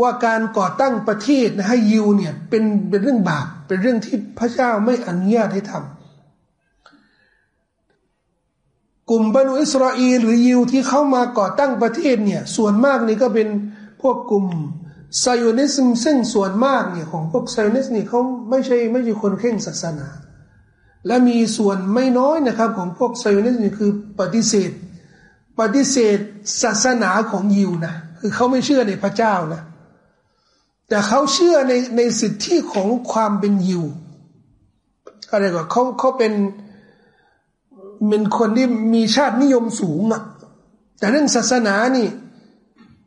ว่าการก่อตั้งประเทศให้ยิวเนี่ยเป็นเป็นเรื่องบาปเป็นเรื่องที่พระเจ้าไม่อนุญาตให้ทำกลุ่มบรรดอิสราเอลหรือยิวที่เข้ามาก่อตั้งประเทศเนี่ยส่วนมากนี่ก็เป็นพวกกลุ่ม ไซโอนิสซึ่งส่วนมากเนี่ยของพวกไซโอนิสนี่ยเขาไม่ใช่ไม่ใช่คนเข่งศาสนา และมีส่วนไม่น้อยนะครับของพวกไซโอนิสนี่คือปฏิเสธ ปฏิเสธศาสนาของยิวนะคือเขาไม่เชื่อในพระเจ้านะแต่เขาเชื่อในในสิทธิของความเป็นยิวอะไรก็เขาเขาเป็นเป็นคนที่มีชาตินิยมสูงอะแต่เรื่องศาสนานี่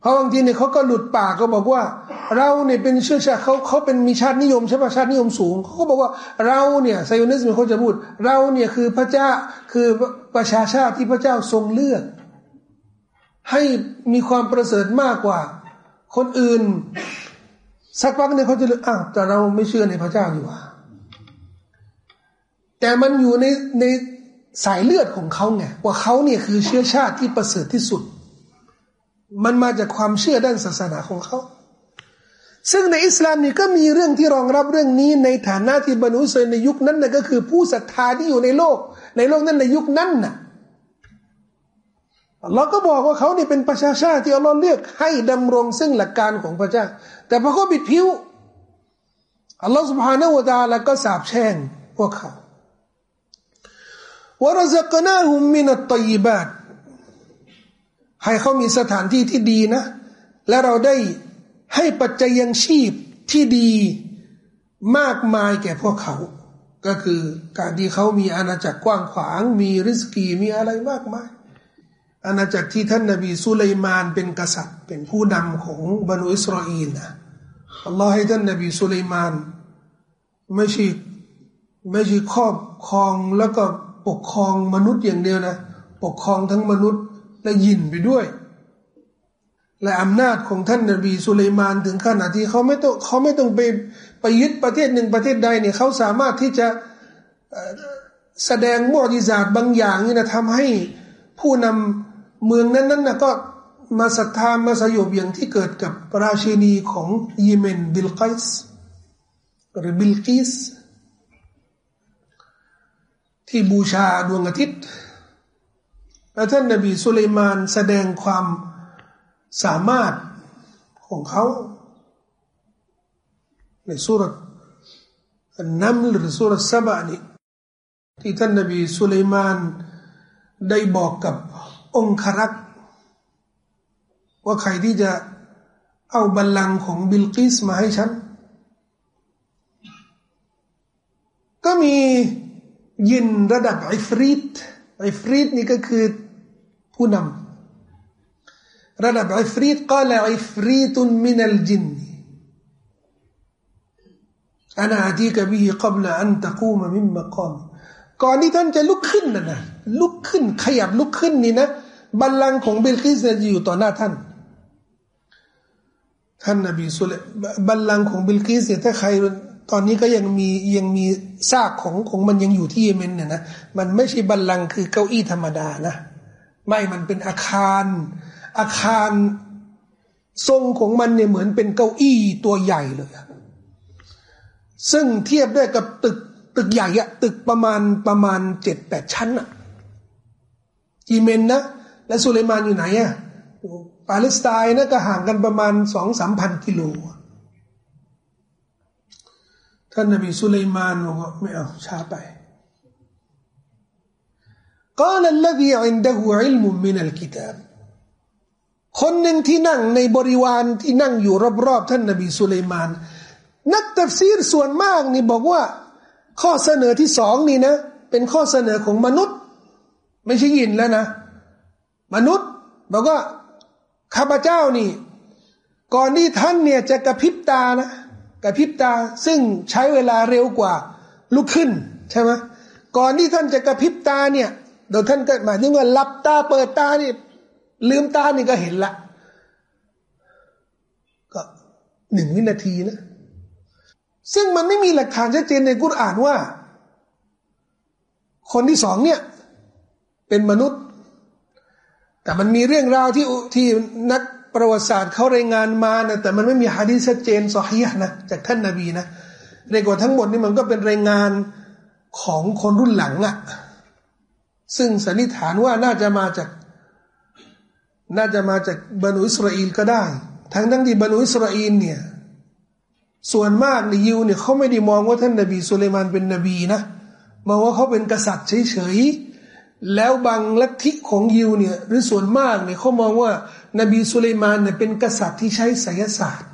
เพราะบางทีเนี่ยเขาก็หลุดปากก็บอกว่า เราเนี่ยเป็นเชื้อชาติเขาเขาเป็นมีชาตินิยมใช่ปะชาตินิยมสูงเขาก็บอกว่าเราเนี่ยไซโอนิสต์เขาจะพูด เราเนี่ยคือพระเจ้าคือประชาชาติที่พระเจ้าทรงเลือก ให้มีความประเสริฐมากกว่า คนอื่น สักพักเนี่ยเขาจะเลยอ้าวแต่เราไม่เชื่อในพระเจ้าอยู่ว่าแต่มันอยู่ในในสายเลือดของเขาไงว่าเขาเนี่ยคือเชื้อชาติที่ประเสริฐที่สุด มันมาจากความเชื่อด้านศาสนาของเขา ซึ่งในอิสลามนี่ก็มีเรื่องที่รองรับเรื่องนี้ในฐานะที่บรรลุเซนในยุคนั้นนะก็คือผู้ศรัทธาที่อยู่ในโลก ในโลกนั้นในยุคนั้นน่ะเราก็บอกว่าเขานี่เป็นประชาชาติที่อัลลอฮ์เลือกให้ดำรงซึ่งหลักการของพระเจ้า แต่พอเขาบิดผิวอัลลอฮ์ سبحانه และ تعالى ก็สาบแช่งพวกเขาวะรซักนาฮุมมินัตตยิบาต ให้เขามีสถานที่ที่ดีนะ และเราได้ให้ปัจจัยยังชีพที่ดีมากมายแก่พวกเขา ก็คือการที่เขามีอาณาจักรกว้างขวาง มีริสกีมีอะไรมากมาย อาณาจักรที่ท่านนบีสุลัยมานเป็นกษัตริย์ เป็นผู้นำของบรรดอิสราเอลนะอัลลอฮ์ให้ท่านนบีสุลัยมานไม่ใช่ไม่ใช่ครอบครองแล้วก็ปกครองมนุษย์อย่างเดียวนะ ปกครองทั้งมนุษย์ และยินไปด้วย และอำนาจของท่านนบีสุลัยมานถึงขนาดที่เขาไม่ต้องเขาไม่ต้องไปไปยึดประเทศหนึ่งประเทศใดเนี่ยเขาสามารถที่จะแสดงมอดิซาตบางอย่างนี่นะทำให้ผู้นำเมืองนั้นๆนะก็มาศรัทธามาสยบอย่างที่เกิดกับราชินีของเยเมนบิลกิสหรือบิลกิสที่บูชาดวงอาทิตย์ และท่านนบีสุลัยมานแสดงความสามารถของเขาในซูเราะฮฺนัมลฺหรือซูเราะฮฺสะบานี่ที่ท่านนบีสุลัยมานได้บอกกับองครักษ์ว่าใครที่จะเอาบัลลังก์ของบิลกิสมาให้ฉัน ก็มีญินระดับอิฟรีตอิฟรีตนี่ก็คือ ผู้นำระดับอิฟรีตقال عفريت من الجنอันอาทีกบีก่อนอันตะกูมมิมมะกอมก่อนที่ท่านจะลุกขึ้นนะนะลุกขึ้นขยับลุกขึ้นนี่นะบัลลังก์ของเบลกิสจะอยู่ต่อหน้าท่าน ท่านนบีสุลบัลลังก์ของเบลกิสเนี่ยถ้าใครตอนนี้ก็ยังมียังมีซากของของมันยังอยู่ที่เยเมนเนี่ยนะมันไม่ใช่บัลลังก์คือเก้าอี้ธรรมดานะ ไม่มันเป็นอาคาร อาคารทรงของมันเนี่ยเหมือนเป็นเก้าอี้ตัวใหญ่เลย ซึ่งเทียบได้กับตึกตึกใหญ่อะตึกประมาณประมาณเจ็ดแปดชั้นอะจีเมนนะและสุเลมานอยู่ไหนอะปาเลสไตน์นะก็ห่างกันประมาณสองสามพันกิโลท่านนบีสุเลมานบอกว่าไม่เอาช้าไป قال الذي عنده علم من الكتاب คนหนึ่งที่นั่งในบริวารที่นั่งอยู่รอบๆท่านนบีสุลัยมาน นักตัฟซีรส่วนมากนี่บอกว่า ข้อเสนอที่สองนี่นะ เป็นข้อเสนอของมนุษย์ ไม่ใช่ยินแล้วนะ มนุษย์ บอกว่าข้าพเจ้านี่ ก่อนที่ท่านเนี่ยจะกระพริบตานะกระพริบตา ซึ่งใช้เวลาเร็วกว่าลุกขึ้นใช่ไหมก่อนที่ท่านจะกระพริบตาเนี่ย โดยท่านก็หมายถึงว่าหลับตาเปิดตานี่ ลืมตานี่ก็เห็นละ ก็หนึ่งวินาทีนะ ซึ่งมันไม่มีหลักฐานชัดเจนในกุรอานว่า คนที่สองเนี่ย เป็นมนุษย์ แต่มันมีเรื่องราวที่ที่นักประวัติศาสตร์เขารายงานมานะแต่มันไม่มีฮะดีษชัดเจนสอฮียนะจากท่านนาบีนะเรียกว่าทั้งหมดนี่มันก็เป็นรายงานของคนรุ่นหลังอะ ซึ่งสันนิษฐานว่าน่าจะมาจาก น่าจะมาจากบรรดอิสราเอลก็ได้ ทั้งทั้งที่บรรดอิสราเอลเนี่ยส่วนมากในยิวเนี่ยเขาไม่ได้มองว่าท่านนบีสุลัยมานเป็นนบีนะมองว่าเขาเป็นกษัตริย์เฉยๆแล้วบางลัทธิของยิวเนี่ยหรือส่วนมากเนี่ยเขามองว่านบีสุลัยมานเนี่ยเป็นกษัตริย์ที่ใช้ไสยศาสตร์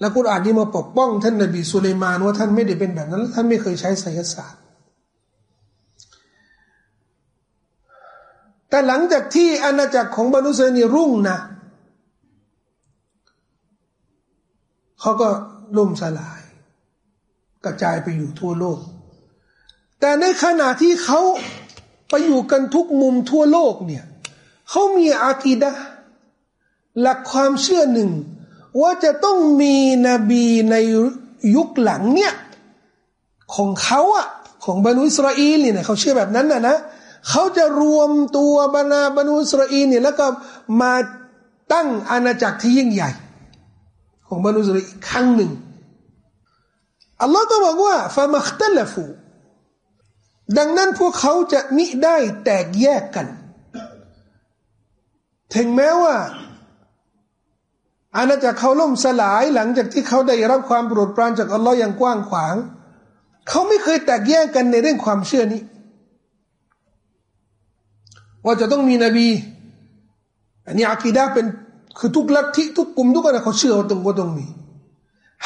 แล้วกุรอานนี่มาปกป้องท่านนบีสุลัยมานว่าท่านไม่ได้เป็นแบบนั้น ท่านไม่เคยใช้ไสยศาสตร์ แต่หลังจากที่อาณาจักรของบรรลุเซนีรุ่งนะเขาก็ล่มสลาย กระจายไปอยู่ทั่วโลก แต่ในขณะที่เขาไปอยู่กันทุกมุมทั่วโลกเนี่ยเขามีอากีดะหลักความเชื่อหนึ่ง ว่าจะต้องมีนบีในยุคหลังเนี่ยของเขาอะของบรรลุอิสราเอลเนี่ยเขาเชื่อแบบนั้นนะนะ เขาจะรวมตัวบรรดาบรรลุสราเอลเนี่ยแล้วก็มาตั้งอาณาจักรที่ยิ่งใหญ่ ของบรรลุสราอีครั้งหนึ่งอัลลอฮ์ก็บอกว่าฟามัคตัลฟูดังนั้นพวกเขาจะมิได้แตกแยกกัน ถึงแม้ว่า อาณาจักรเขาล่มสลายหลังจากที่เขาได้รับความโปรดปรานจากอัลลอฮ์อย่างกว้างขวาง เขาไม่เคยแตกแยกกันในเรื่องความเชื่อนี้ ว่าจะต้องมีนบี อันนี้อากีดาเป็นคือทุกลัทธิทุกกลุ่มทุกคนเขาเชื่อว่าต้องว่าต้องมี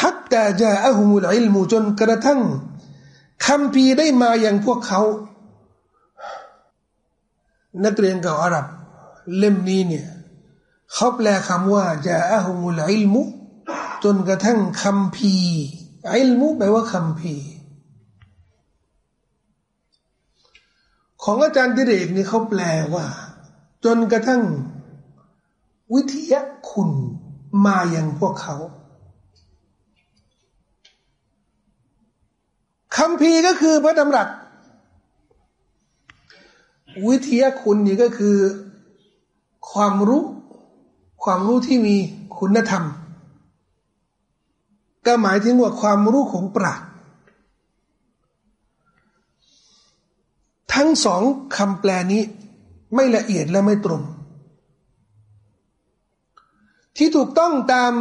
ฮัตตาจาอะฮุมุลอิลมูจนกระทั่งคำพีได้มาอย่างพวกเขา นักเรียนเก่าอาหรับ เล่มนี้เนี่ยเขาแปลคำว่าจะอะฮุมุลอิลมุจนกระทั่งคำพีอิลมุแปลว่าคำพี ของอาจารย์ดิเรกนี่เขาแปลว่า จนกระทั่ง วิทยาคุณมาอย่างพวกเขาคำพีก็คือพระดำรัส วิทยาคุณนี่ก็คือ ความรู้ ความรู้ที่มีคุณธรรม ก็หมายถึงว่าความรู้ของปราชญ์ ทั้งสองคำแปลนี้ ไม่ละเอียดและไม่ตรง ที่ถูกต้องตาม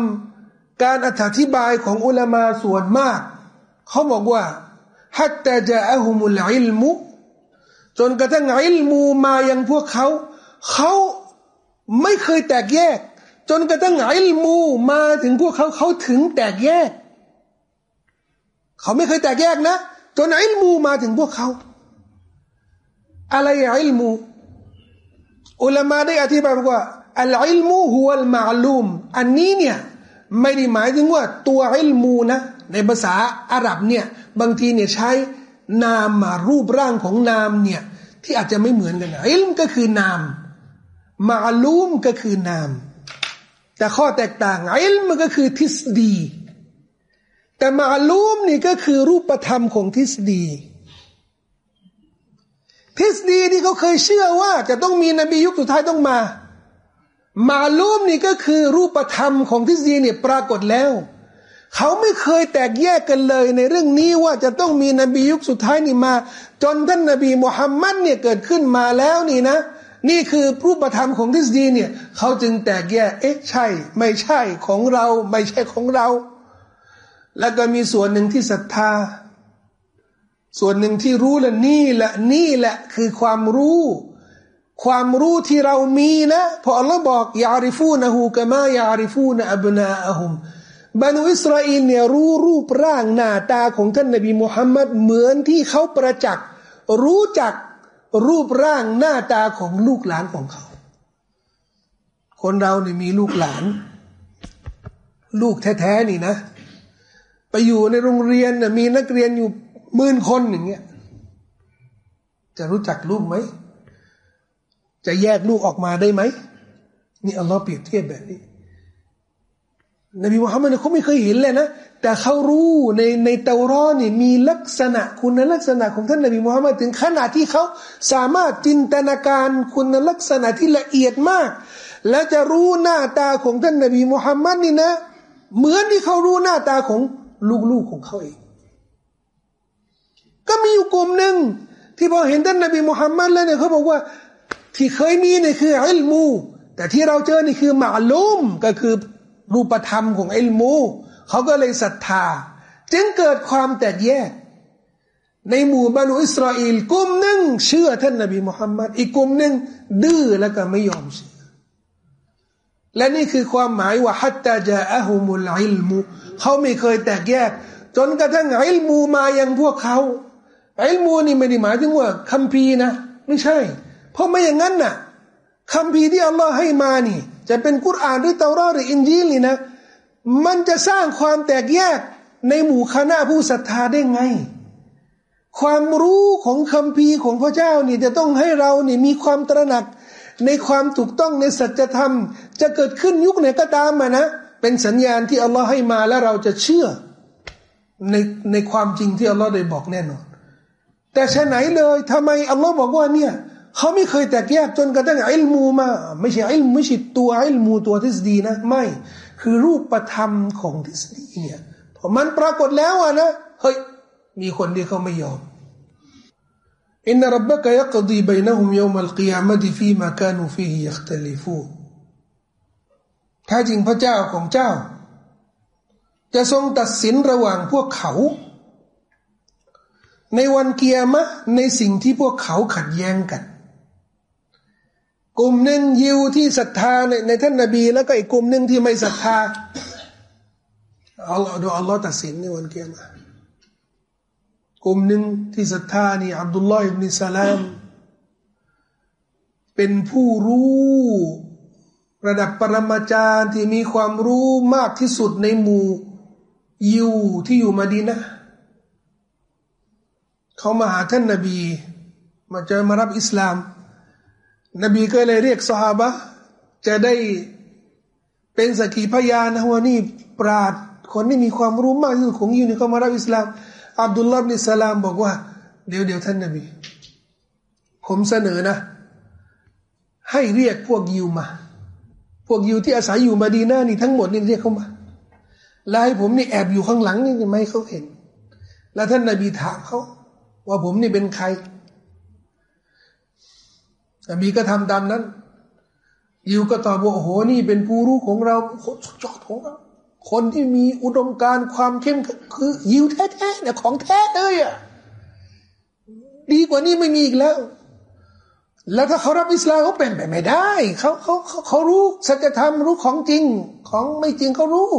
การอธิบายของอุลามาส่วนมาก เขาบอกว่าฮัตตาจาอะฮุมุลอิลมุจนกระทั่งอิลมูมายังพวกเขา เขาไม่เคยแตกแยก จนกระทั่งอิลมูมาถึงพวกเขาเขาถึงแตกแยก เขาไม่เคยแตกแยกนะ จนอิลมูมาถึงพวกเขา อะไรอิลมูอุลามาได้อธิบายว่าอัลอิลมูหัวลมาลูมอันนี้เนี่ยไม่ได้หมายถึงว่าตัวอิลมูนะ ในภาษาอาหรับเนี่ยบางทีเนี่ยใช้นามมารูปร่างของนามเนี่ยที่อาจจะไม่เหมือนกันอิลมก็คือนาม มาลูมก็คือนาม แต่ข้อแตกต่างอิลมก็คือทฤษฎี แต่มาลูมนี่ก็คือรูปธรรมของทฤษฎี ทฤษฎีที่เขาเคยเชื่อว่า จะต้องมีนบียุคสุดท้ายต้องมา มาลูมนี่ก็คือรูปธรรมของทฤษฎีเนี่ยปรากฏแล้ว เขาไม่เคยแตกแยกกันเลยในเรื่องนี้ว่าจะต้องมีนบียุคสุดท้ายนี่มา จนท่านนบีมุฮัมมัดเนี่ยเกิดขึ้นมาแล้วนี่นะ นี่คือรูปธรรมของทฤษฎีเนี่ยเขาจึงแตกแยกเอ๊ะใช่ ไม่ใช่ของเรา ไม่ใช่ของเรา แล้วก็มีส่วนหนึ่งที่ศรัทธา ส่วนหนึ่งที่รู้และนี่แหละนี่แหละคือความรู้ ความรู้ที่เรามีนะพออัลลอฮ์บอกยาริฟูนะฮูกะมายาริฟูนะอับนาอะฮุมบรรดอิสราเอลเนี่ยรู้รูปร่างหน้าตาของท่านนบีมุฮัมมัดเหมือนที่เขาประจักษ์รู้จักรูปร่างหน้าตาของลูกหลานของเขา คนเราเนี่ยมีลูกหลาน ลูกแท้ๆนี่นะ ไปอยู่ในโรงเรียนมีนักเรียนอยู่ หมื่นคนอย่างเงี้ย จะรู้จักลูกไหม จะแยกลูกออกมาได้ไหม นี่อัลลอฮ์เปรียบเทียบแบบนี้ นบีมุฮัมมัดเขาไม่เคยเห็นเลยนะ แต่เขารู้ในในเตารอนี่มีลักษณะคุณลักษณะของท่านนบีมุฮัมมัดถึงขนาดที่เขาสามารถจินตนาการคุณลักษณะที่ละเอียดมาก และจะรู้หน้าตาของท่านนบีมุฮัมมัดนี่นะ เหมือนที่เขารู้หน้าตาของลูกๆของเขาเอง ก็มีอยู่กลุ่มหนึ่งที่พอเห็นท่านนบีมุฮัมมัดแล้วเนี่ยเขาบอกว่าที่เคยมีเนี่ยคืออิลมู แต่ที่เราเจอนี่คือมาลุมก็คือรูปธรรมของอิลมูเขาก็เลยศรัทธา จึงเกิดความแตกแยก ในหมู่บรรดอิสราเอลกลุ่มหนึ่งเชื่อท่านนบีมุฮัมมัดอีกกลุ่มหนึ่งดื้อแล้วก็ไม่ยอมเชื่อและนี่คือความหมายว่าحتى جاءهم العلمเขาไม่เคยแตกแยก จนกระทั่งعلم มายังพวกเขา علم นี่ไม่ได้หมายถึงว่าคัมภีร์นะ ไม่ใช่ เพราะไม่อย่างนั้นน่ะคัมภีร์ที่อัลลอฮ์ให้มานี่ จะเป็นกุรอานหรือเตารอตหรืออินจีลนี่นะ มันจะสร้างความแตกแยกในหมู่คณะผู้ศรัทธาได้ไง ความรู้ของคัมภีร์ของพระเจ้านี่จะต้องให้เรานี่มีความตระหนักในความถูกต้องในสัจธรรม จะเกิดขึ้นยุคไหนก็ตามมานะ เป็นสัญญาณที่อัลลอฮ์ให้มาแล้วเราจะเชื่อในในความจริงที่อัลลอฮ์ได้บอกแน่นอน แต่ชะไหนเลยทำไมอัลลอฮ์บอกว่าเนี่ยเขาไม่เคยแตกแยกจนกระทั่งอิลมูมา ไม่ใช่อิลไม่ใช่ตัวอิลมูตัวทฤษฎีนะไม่ คือรูปธรรมของทฤษฎีเนี่ยพอมันปรากฏแล้วอะนะเฮ้ยมีคนที่เขาไม่ยอมอินนรับบะกยักดีบยนะฮุมยามัลกิยามะดีฟีมากานูฟีฮิยัคตลิฟูถ้าจริงพระเจ้าของเจ้า จะทรงตัดสินระหว่างพวกเขา ในวันเกียรมะในสิ่งที่พวกเขาขัดแย้งกัน กลุ่มหนึ่งยิวที่ศรัทธาในในท่านนบี แล้วก็อีกกลุ่มหนึ่งที่ไม่ศรัทธาอัลลอฮ์ดูอัลลอฮ์ตัดสินในวันเกียรมะกลุ่มหนึ่งที่ศรัทธานี่อับดุลลอฮ์อิบนิสลามเป็นผู้รู้ระดับปรมาจารย์ที่มีความรู้มากที่สุดในหมู่ยิวที่อยู่มาดีนะ เขามาหาท่านนบี มาเจอมารับอิสลาม นบีก็เลยเรียกสหบะจะได้เป็นสกีพยานนะว่านี่ปราดคนที่มีความรู้มากที่สุดของยิวนี่เขามารับอิสลาม อับดุลลาห์บิสลามบอกว่า เดี๋ยวเดี๋ยวท่านนบี ผมเสนอนะ ให้เรียกพวกยิวมา พวกยิวที่อาศัยอยู่มาดีนานี่ทั้งหมดนี่เรียกเขามาแล้วให้ผมนี่แอบอยู่ข้างหลังนี่ไม่เขาเห็น แล้วท่านนบีถามเขา ว่าผมนี่เป็นใครนบีก็ทำตามนั้น ยิวก็ตอบว่าโอ้โหนี่เป็นผู้รู้ของเราคนสุดยอดของเราคนที่มีอุดมการความเข้มคือ ยิวแท้ๆเนี่ยของแท้เลยอะดีกว่านี้ไม่มีอีกแล้ว แล้วถ้าเขารับอิสลามเขาเป็นไปไม่ได้เขาเขาเขารู้สัจธรรมรู้ของจริงของไม่จริงเขารู้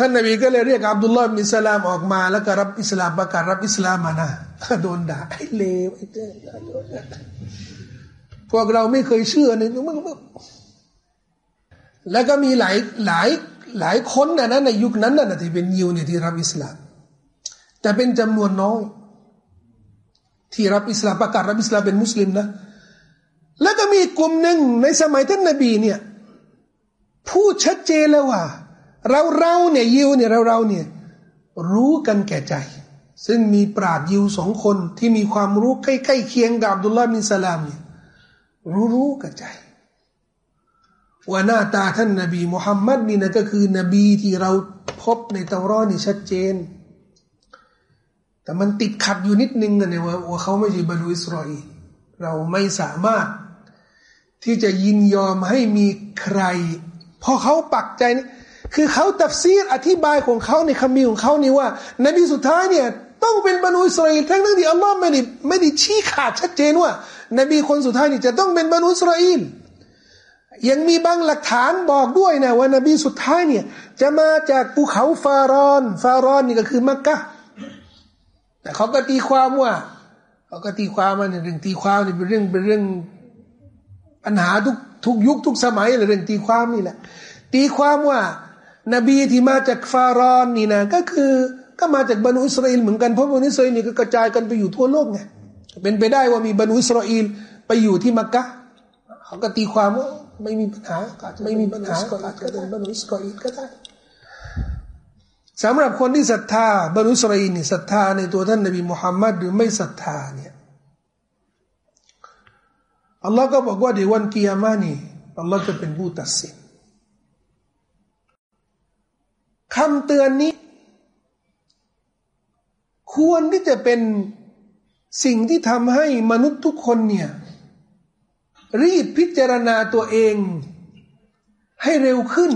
ท่านนบีก็เลยเรียกอับดุลลอฮ์มิสลามออกมา แล้วก็รับอิสลามประกาศรับอิสลามมานะโดนด่าไอ้เลวไอ้เจ้พวกเราไม่เคยเชื่อในมันแล้วก็มีหลายหลายหลายคนนะนะในยุคนั้นนะที่เป็นยิวเนี่ยที่รับอิสลาม แต่เป็นจำนวนน้อยที่รับอิสลามประกาศรับอิสลามเป็นมุสลิมนะ แล้วก็มีกลุ่มหนึ่งในสมัยท่านนบีเนี่ยพูดชัดเจนแล้วว่า เราเราเนี่ยยิวเนี่ยเราเราเนี่ยรู้กันแก่ใจ ซึ่งมีปราดยิวสองคนที่มีความรู้ใกล้ๆเคียงกับดุลลาห์บินสลามเนี่ยรู้รู้กับใจว่าหน้าตาท่านนบีมุฮัมมัดนี่นะก็คือนบีที่เราพบในเตารอนี่ชัดเจน แต่มันติดขัดอยู่นิดนึงนะเนี่ยว่าว่าเขาไม่ใช่บรรลุอิสราเอลเราไม่สามารถที่จะยินยอมให้มีใครพอเขาปักใจนี่ คือเขาตัฟซีรอธิบายของเขาในคำมีของเขานี่ว่า นบีสุดท้ายเนี่ยต้องเป็นบรรลุอิสราเอลทั้งทั้งที่อัลลอฮ์ไม่ได้ไม่ได้ชี้ขาดชัดเจนว่า นบีคนสุดท้ายนี่จะต้องเป็นบรรลุอิสราเอลยังมีบางหลักฐานบอกด้วยนะว่านบีสุดท้ายเนี่ยจะมาจากภูเขาฟารอน ฟารอนนี่ก็คือมักกะแต่เขาก็ตีความว่าเขาก็ตีความมาเนี่ยเรื่องตีความนี่เป็นเรื่องเป็นเรื่องปัญหาทุกทุกยุคทุกสมัยเลยเรื่องตีความนี่แหละตีความว่า นบีที่มาจากฟารอนนี่นะก็คือก็มาจากบรรุอิสราเอลเหมือนกันเพราะบรรุอิสราเอลนี่ก็กระจายกันไปอยู่ทั่วโลกไงเป็นไปได้ว่ามีบรรุอิสราเอลไปอยู่ที่มักกะเขาก็ตีความว่าไม่มีปัญหาไม่มีปัญหาอาจจะเป็นบรรุอิสราเอลก็ได้สำหรับคนที่ศรัทธาบรรลุอิสราเอลนี่ศรัทธาในตัวท่านนบีมุฮัมมัดหรือไม่ศรัทธาเนี่ยอัลลอฮ์ก็บอกว่าในวันกิยามานี่อัลลอฮ์จะเป็นผู้ตัดสิน คำเตือนนี้ ควรที่จะเป็นสิ่งที่ทำให้มนุษย์ทุกคนเนี่ย รีบพิจารณาตัวเอง ให้เร็วขึ้น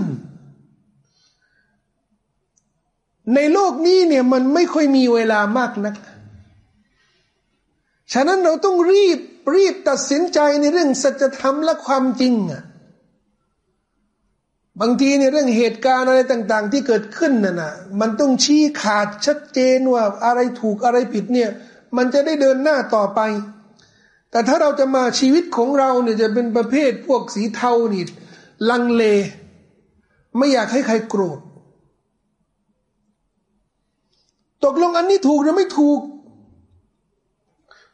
ในโลกนี้เนี่ยมันไม่ค่อยมีเวลามากนัก ฉะนั้นเราต้องรีบรีบตัดสินใจในเรื่องสัจธรรมและความจริงอะ บางทีในเรื่องเหตุการณ์อะไรต่าง ๆ ที่เกิดขึ้นน่ะนะมันต้องชี้ขาดชัดเจนว่าอะไรถูกอะไรผิดเนี่ย มันจะได้เดินหน้าต่อไป แต่ถ้าเราจะมาชีวิตของเราเนี่ยจะเป็นประเภทพวกสีเทานี่ลังเล ไม่อยากให้ใครโกรธตกลงอันนี้ถูกหรือไม่ถูก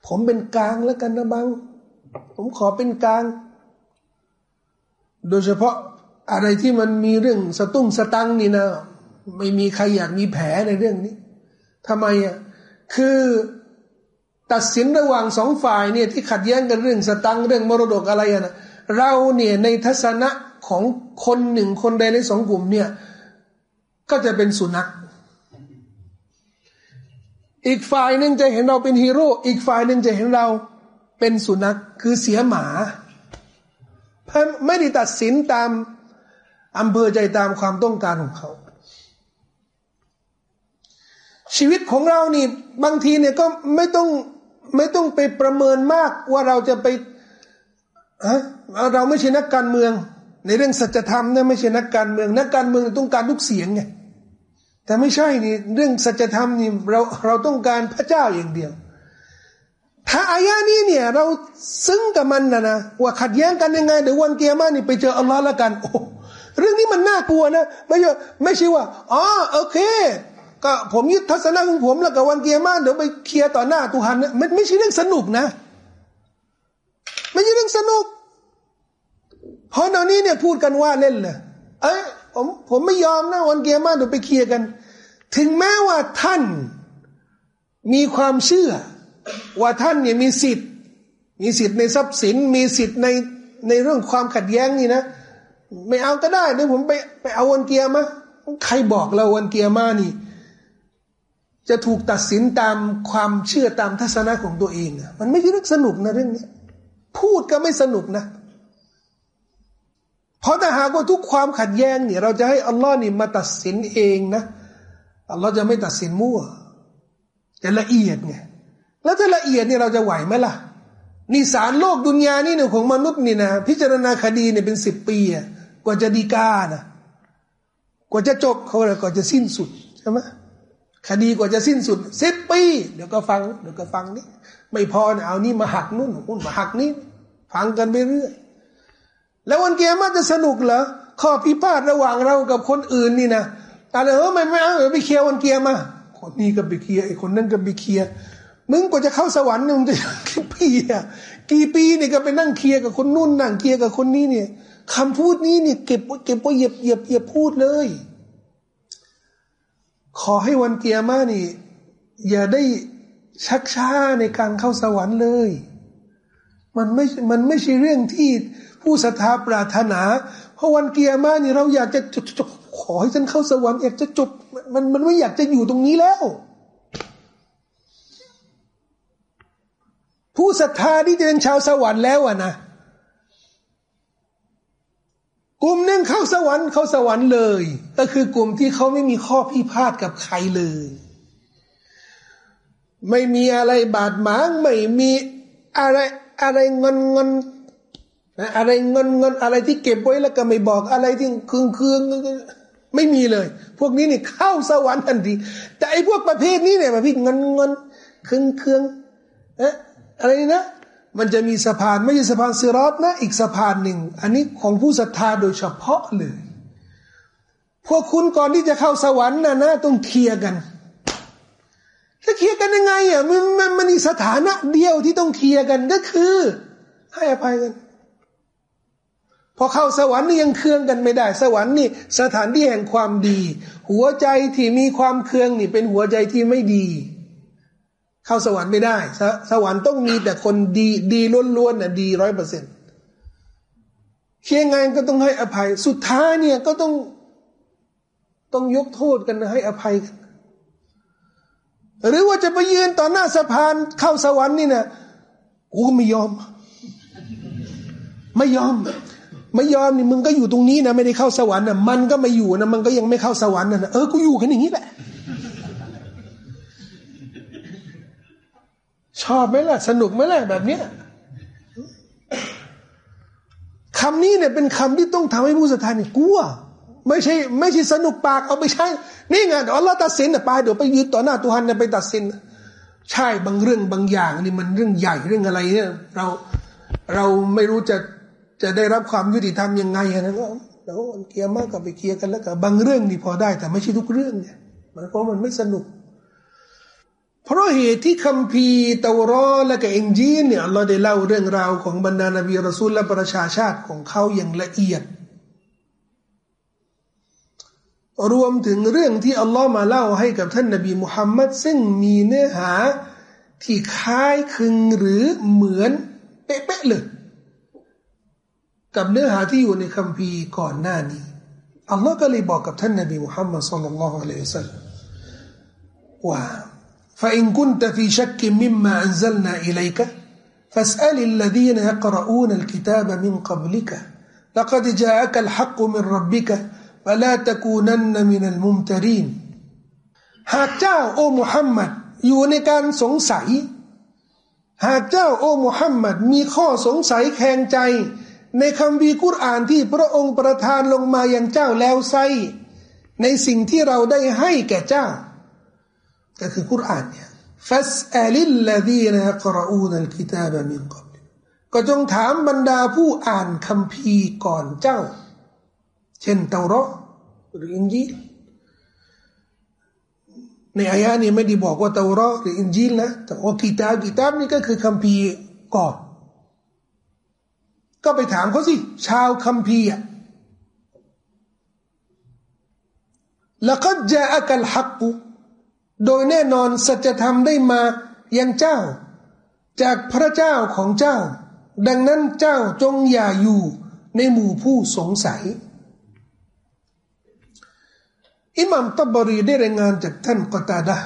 ผมเป็นกลางแล้วกันนะบังผมขอเป็นกลาง โดยเฉพาะ อะไรที่มันมีเรื่องสตุ้งสตังนี่นะไม่มีใครอยากมีแผลในเรื่องนี้ทำไมอะคือตัดสินระหว่างสองฝ่ายเนี่ยที่ขัดแย้งกันเรื่องสตังเรื่องมรดกอะไรนะเราเนี่ยในทัศนะของคนหนึ่งคนใดในสองกลุ่มเนี่ยก็จะเป็นสุนัข อีกฝ่ายหนึ่งจะเห็นเราเป็นฮีโร่ อีกฝ่ายหนึ่งจะเห็นเราเป็นสุนัขคือเสียหมา ไม่ได้ตัดสินตาม อำเภอใจตามความต้องการของเขา ชีวิตของเรานี่บางทีเนี่ยก็ไม่ต้องไม่ต้องไปประเมินมากว่าเราจะไปฮะเราไม่ใช่นักการเมือง ในเรื่องสัจธรรมเนี่ยไม่ใช่นักการเมือง นักการเมืองต้องการทุกเสียงไงแต่ไม่ใช่นี่เรื่องสัจธรรมนี่เราเราต้องการพระเจ้าอย่างเดียว ถ้าอายานี้เนี่ยเราซึ้งกับมันนะนะว่าขัดแย้งกันยังไงเดี๋ยววันเกียร์มานี่ไปเจออัลลอฮ์ละกันโอ้ เรื่องนี้มันน่ากลัวนะ ไม่ใช่ไม่ใช่ว่าอ๋อโอเค ก็ผมยึดทัศนะของผมแล้วกับวันเกียร์มาเดี๋ยวไปเคลียร์ต่อหน้าตุหันนะมันไม่ใช่เรื่องสนุกนะ ไม่ใช่เรื่องสนุก เพราะเดี๋ยวนี้เนี่ยพูดกันว่าเล่นเลยเอ้ยผมผมไม่ยอมนะวันเกียร์มาเดี๋ยวไปเคลียร์กัน ถึงแม้ว่าท่านมีความเชื่อ ว่าท่านเนี่ยมีสิทธิ์ มีสิทธิ์ในทรัพย์สิน มีสิทธิ์ในในเรื่องความขัดแย้งนี่นะ ไม่เอาก็ได้เดี๋ยวผมไปไปเอาวันเกียร์มาใครบอกเราวันเกียร์มานี่ จะถูกตัดสินตามความเชื่อตามทัศนะของตัวเองอะมันไม่ใช่เรื่องสนุกนะเรื่องนี้ พูดก็ไม่สนุกนะเพราะถ้าหากว่าทุกความขัดแย้งเนี่ย เราจะให้อัลลอฮ์นี่มาตัดสินเองนะอัลลอฮ์จะไม่ตัดสินมั่วจะละเอียดไงแล้วถ้าละเอียดเนี่ยเราจะไหวไหมล่ะนี่สารโลกดุนยานี่เนี่ยของมนุษย์นี่นะพิจารณาคดีเนี่ยเป็นสิบปีอะ กว่าจะดีกานะกว่าจะจบเขาเลยกว่าจะสิ้นสุดใช่ไหมคดีกว่าจะสิ้นสุดสิบปีเดี๋ยวก็ฟังเดี๋ยวก็ฟังนี่ไม่พอเนี่ยเอานี่มาหักนู่นนู่นมาหักนี่ฟังกันไปเรื่อยแล้ววันเกียร์มาจะสนุกเหรอข้อพิพาทระหว่างเรากับคนอื่นนี่นะอะไรเออไม่ไม่เอาไปเคลียร์วันเกียร์มาคนนี้ก็ไปเคลียร์ไอ้คนนั้นก็ไปเคลียร์มึงกว่าจะเข้าสวรรค์มึงจะกี่ปีอะกี่ปีเนี่ยก็ไปนั่งเคลียร์กับคนนู่นนั่งเคลียร์กับคนนี้เนี่ย คำพูดนี้เนี่ยเก็บเก็บไว้เหยียบเหยียบเหยียบพูดเลย ขอให้วันเกียร์มานี่ อย่าได้ชักช้าในการเข้าสวรรค์เลย มันไม่ มันไม่ใช่เรื่องที่ผู้ศรัทธาปรารถนา เพราะวันเกียร์มานี่เราอยากจะจบขอให้ฉันเข้าสวรรค์อยากจะจบ มันมันไม่อยากจะอยู่ตรงนี้แล้ว ผู้ศรัทธาที่จะเป็นชาวสวรรค์แล้วอะนะ กลุ่มหนึ่งเข้าสวรรค์เข้าสวรรค์เลย ก็คือกลุ่มที่เขาไม่มีข้อพิพาทกับใครเลย ไม่มีอะไรบาดหมางไม่มีอะไรอะไรเงินเงินอะไรเงินเงินอะไรที่เก็บไว้แล้วก็ไม่บอกอะไรที่คืองคืองไม่มีเลย พวกนี้นี่เข้าสวรรค์ทันทีแต่ไอ้พวกประเภทนี้เนี่ยประเภทเงินเงินคืองคืองเอ๊ะอะไรนะ มันจะมีสะพานไม่ใช่สะพานซิรอตนะอีกสะพานหนึ่ง อันนี้ของผู้ศรัทธาโดยเฉพาะเลย พวกคุณก่อนที่จะเข้าสวรรค์นะนะต้องเคลียร์กันจะเคลียร์กันยังไงอะมันมันมันมีสถานะเดียวที่ต้องเคลียร์กันก็คือ ให้อภัยกันพอเข้าสวรรค์นี่ยังเคืองกันไม่ได้ สวรรค์นี่สถานที่แห่งความดี หัวใจที่มีความเคืองนี่เป็นหัวใจที่ไม่ดี เข้าสวรรค์ไม่ได้สสวรรค์ต้องมีแต่คนดีดีล้วนๆนะดีร้อยเปอร์เซ็นต์เคียงไงก็ต้องให้อภัย สุดท้ายเนี่ยก็ต้องต้องยกโทษกันให้อภัย หรือว่าจะไปยืนต่อหน้าสะพานเข้าสวรรค์นี่นะกูไม่ยอม ไม่ยอม ไม่ยอมนี่มึงก็อยู่ตรงนี้นะไม่ได้เข้าสวรรค์นะมันก็ไม่อยู่นะมันก็ยังไม่เข้าสวรรค์นะเออกูอยู่แค่อย่างนี้แหละ ชอบไหมล่ะ สนุกไหมล่ะแบบเนี้ยคำนี้เนี่ยเป็นคำที่ต้องทำให้ผู้ศรัทธาเนี่ยกลัว ไม่ใช่ ไม่ใช่สนุกปากเอาไปใช้ นี่ไงเดี๋ยวเราตัดสินไปเดี๋ยวไปยืนต่อหน้าตุฮันเนี่ยไปตัดสิน ใช่บางเรื่องบางอย่างนี่มันเรื่องใหญ่เรื่องอะไรเนี่ยเราเราไม่รู้จะจะได้รับความยุติธรรมยังไงนะก็เดี๋ยวเกียร์มากกับไปเคลียร์กันแล้วกับบางเรื่องนี่พอได้ แต่ไม่ใช่ทุกเรื่องเนี่ยมันเพราะมันไม่สนุก เพราะเหตุที่คัมภีร์เตารอและกับเอ็นจีนเนี่ยเราได้เล่าเรื่องราวของบรรดานบีรอซูลและประชาชาติของเขาอย่างละเอียด รวมถึงเรื่องที่อัลลอฮ์มาเล่าให้กับท่านนบีมุฮัมมัดซึ่งมีเนื้อหาที่คล้ายคลึงหรือเหมือนเป๊ะๆเลยกับเนื้อหาที่อยู่ในคัมภีร์ก่อนหน้านี้อัลลอฮ์ก็เลยบอกกับท่านนบีมุฮัมมัดสุลลัลลอฮุอะลัยฮิสัลลัมว่า فإن كنت في شك مما أنزلنا إليك فاسأل الذين يقرؤون الكتاب من قبلك لقد جاءك الحق من ربك فلا تكونن من الممترين หากเจ้าโอ้มุฮัมมัดอยู่ในการสงสัย หากเจ้าโอ้มุฮัมมัดมีข้อสงสัยแข็งใจในคำวีกุรอานที่พระองค์ประทานลงมาอย่างเจ้าแล้วไซในสิ่งที่เราได้ให้แก่เจ้า ก็คือกุรอานเนี่ยฟัสอลิลลดีนะกรอูนัลกิตาบมินกับก็จงถามบรรดาผู้อ่านคำพีก่อนเจ้า เช่นเตารอหรืออินจีในอายะนี้ไม่ได้บอกว่าเตารอหรืออินจีนะแต่ว่ากิตาบกิตาบนี่ก็คือคำพีก่อน ก็ไปถามเขาสิ ชาวคัมภีร์แล้วก็จะอักลฮักกุ โดยแน่นอนสัจธรรมได้มายังเจ้า จากพระเจ้าของเจ้า ดังนั้นเจ้าจงอย่าอยู่ในหมู่ผู้สงสัย อิหมัมตับบรีได้รายงานจากท่านกตาดะ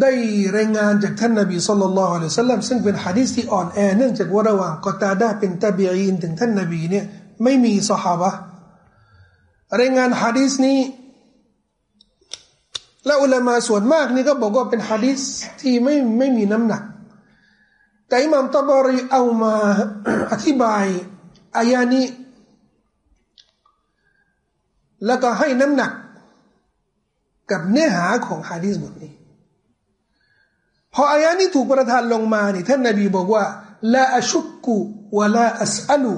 ได้รายงานจากท่านนบีสุลต่านละอัลสลัมซึ่งเป็นฮะดีษที่อ่อนแอเนื่องจากว่าระหว่างกตาดาเป็นตาบีอินถึงท่านนบีเนี่ยไม่มีสหายรายงานฮะดีษนี้ และอุลามาส่วนมากนี่ก็บอกว่าเป็นฮะดีษที่ไม่ไม่มีน้ำหนัก แต่อิหม่ามตบรีเอามาอธิบายอายานี้แล้วก็ให้น้ำหนัก กับเนื้อหาของฮะดีษบทนี้ พออายะนี้ถูกประทานลงมานี่ท่านนบีบอกว่าละอชุกุวะละอัสอลู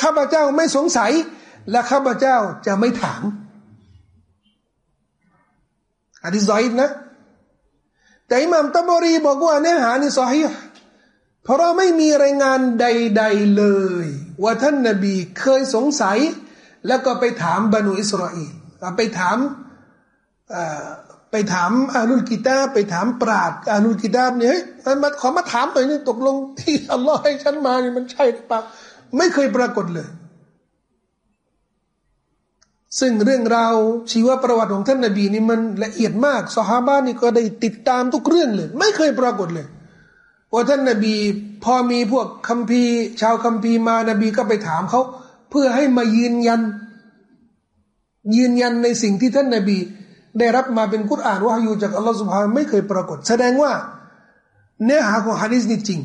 ข้าพเจ้าไม่สงสัย และข้าพเจ้าจะไม่ถาม อันนี้ซอยนะ แต่อิหม่ามตบรีบอกว่าเนื้อหานี่ซอฮีเพราะเราไม่มีรายงานใด ๆเลย ว่าท่านนบีเคยสงสัย แล้วก็ไปถามบรรดอิสราเอลไปถามไปถามอานุลกิตาไปถามปราดอานุลกิตาเนี่ยเฮ้ยมันขอมาถามหน่อยนี่ตกลงที่อัลลอฮ์ให้ฉันมานี่มันใช่หรือเปล่าไม่เคยปรากฏเลย ซึ่งเรื่องราวชีวประวัติของท่านนบีนี่มันละเอียดมากสหาบ้านนี่ก็ได้ติดตามทุกเรื่องเลย ไม่เคยปรากฏเลย ว่าท่านนบีพอมีพวกคัมภีร์ ชาวคัมภีร์มานบีก็ไปถามเขาเพื่อให้มายืนยัน ยืนยันในสิ่งที่ท่านนบี ได้รับมาเป็นกุรอานว่าอยู่จากอัลลอฮฺสุบฮานไม่เคยปรากฏ แสดงว่า เนื้อหาของฮะดิษนี่จริง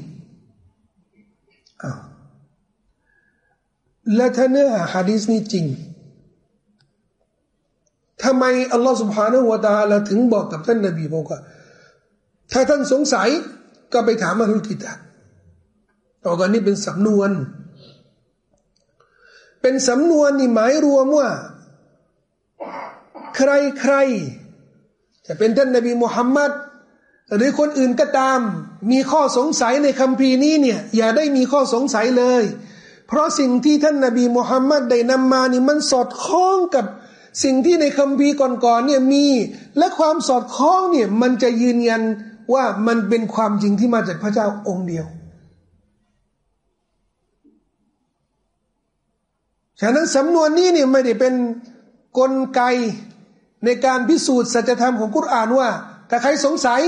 และถ้าเนื้อหาฮะดิษนี่จริง ทำไมอัลลอฮฺสุบฮานะฮุวาตาลาถึงบอกกับท่านนบีบอกว่าถ้าท่านสงสัยก็ไปถามอัลลอฮฺกิตาบอกว่านี่เป็นสำนวน เป็นสำนวนนี่หมายรวมว่า ใครใครจะเป็นท่านนบีมุฮัมมัดหรือคนอื่นก็ตาม มีข้อสงสัยในคำพีนี้เนี่ยอย่าได้มีข้อสงสัยเลย เพราะสิ่งที่ท่านนบีมุฮัมมัดได้นำมานี่มันสอดคล้องกับ สิ่งที่ในคำพีร์ก่อนๆเนี่ยมีและความสอดคล้องเนี่ยมันจะยืนยันว่ามันเป็นความจริงที่มาจากพระเจ้าองค์เดียว ฉะนั้นสำนวนนี้เนี่ยไม่ได้เป็นกลไกในการพิสูจน์สัจธรรมของกุรอานว่า ถ้าใครสงสัย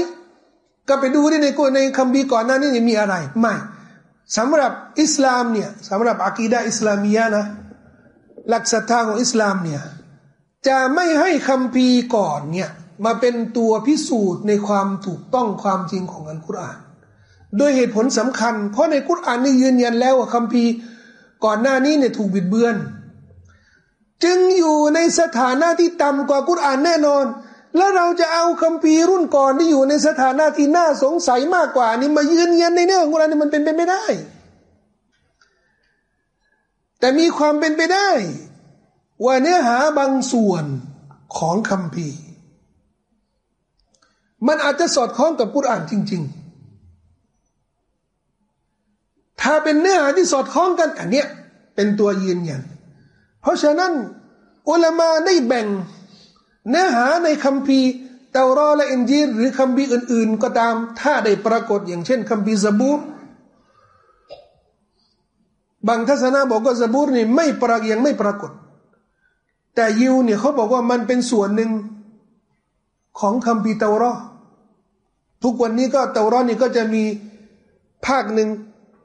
ก็ไปดูในในคำบีร์ก่อนหน้านี้มีอะไร ไม่สำหรับอิสลามเนี่ยสำหรับอากีดะอิสลามียะนะหลักศรัทธาของอิสลามเนี่ย จะไม่ให้คำพีก่อนเนี่ยมาเป็นตัวพิสูจน์ในความถูกต้องความจริงของอัลกุรอาน โดยเหตุผลสำคัญ เพราะในกุรอานนี่ยืนยันแล้วว่าคำพีก่อนหน้านี้เนี่ยถูกบิดเบือน จึงอยู่ในสถานะที่ต่ำกว่ากุรอานแน่นอน แล้วเราจะเอาคัมภีรุ่นก่อนที่อยู่ในสถานะที่น่าสงสัยมากกว่านี่มายืนยันในเนื้อของเราเนี่ยมันเป็นไปไม่ได้ แต่มีความเป็นไปได้ ว่าเนื้อหาบางส่วนของคัมภีมันอาจจะสอดคล้องกับกุรอานจริง ๆ ถ้าเป็นเนื้อหาที่สอดคล้องกันอันเนี้ยเป็นตัวยืนยัน เพราะฉะนั้นอุลามาได้แบ่งเนื้อหาในคัมภีเตารอและอินจีรหรือคัมภีอื่น ๆ ก็ตาม ถ้าได้ปรากฏอย่างเช่นคัมภีซาบูรบางทัศนะบอกว่าซาบูรนี่ไม่ปรากยังไม่ปรากฏ แต่ยิวเนี่ยเขาบอกว่ามันเป็นส่วนหนึ่งของคัมภีร์เตารอทุกวันนี้ก็เตารอนี่ก็จะมีภาคหนึ่ง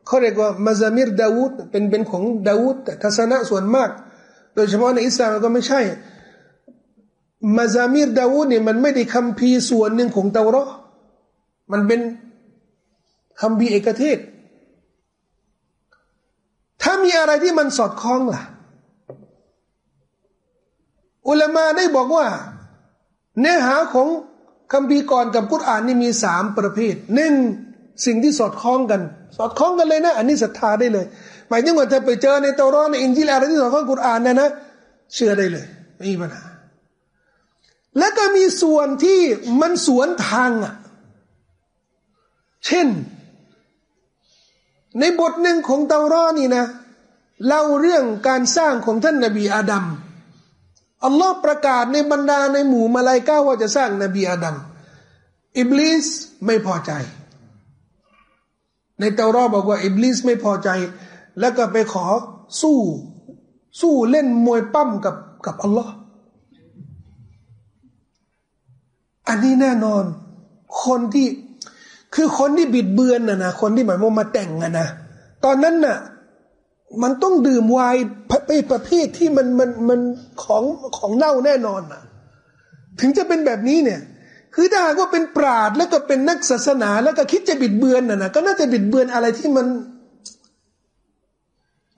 เขาเรียกว่ามาซามิรดาวูดเป็นเป็นของดาวูดแต่ทัศนะส่วนมาก โดยเฉพาะในอิสลามก็ไม่ใช่มาซามิรดาวูดเนี่ยมันไม่ได้คำพีส่วนหนึ่งของเตารอมันเป็นคำพีเอกเทศ ถ้ามีอะไรที่มันสอดคล้องล่ะ อุลามาได้บอกว่า เนื้อหาของคำพีก่อนกับกุรอานนี่มีสามประเภทหนึ่งสิ่งที่สอดคล้องกัน สอดคล้องกันเลยนะ อันนี้ศรัทธาได้เลย หมายถึงว่าถ้าไปเจอในเตารอนในอินจิลอะไรที่สอดคล้องกุรอานนะนะเชื่อได้เลยไม่มีปัญหาแล้วก็มีส่วนที่มันสวนทางอะเช่น ในบทหนึ่งของเตารอนี่นะเล่าเรื่องการสร้างของท่านนบีอาดัม อัลลอฮ์ประกาศในบรรดาในหมู่มาลายก้าว่าจะสร้างนบีอาดัมอิบลิสไม่พอใจ ในเตารอบอกว่าอิบลิสไม่พอใจ แล้วก็ไปขอสู้ สู้เล่นมวยปั้มกับกับอัลลอฮ์อันนี้แน่นอน คนที่คือคนที่บิดเบือนนะนะคนที่หมายว่ามาแต่งอะนะตอนนั้นน่ะ มันต้องดื่มไวน์ไปประเภทที่มันมันมันของของเน่าแน่นอนน่ะถึงจะเป็นแบบนี้เนี่ย คือถ้าหากว่าเป็นปราดแล้วก็เป็นนักศาสนา แล้วก็คิดจะบิดเบือนน่ะนะก็น่าจะบิดเบือนอะไรที่มัน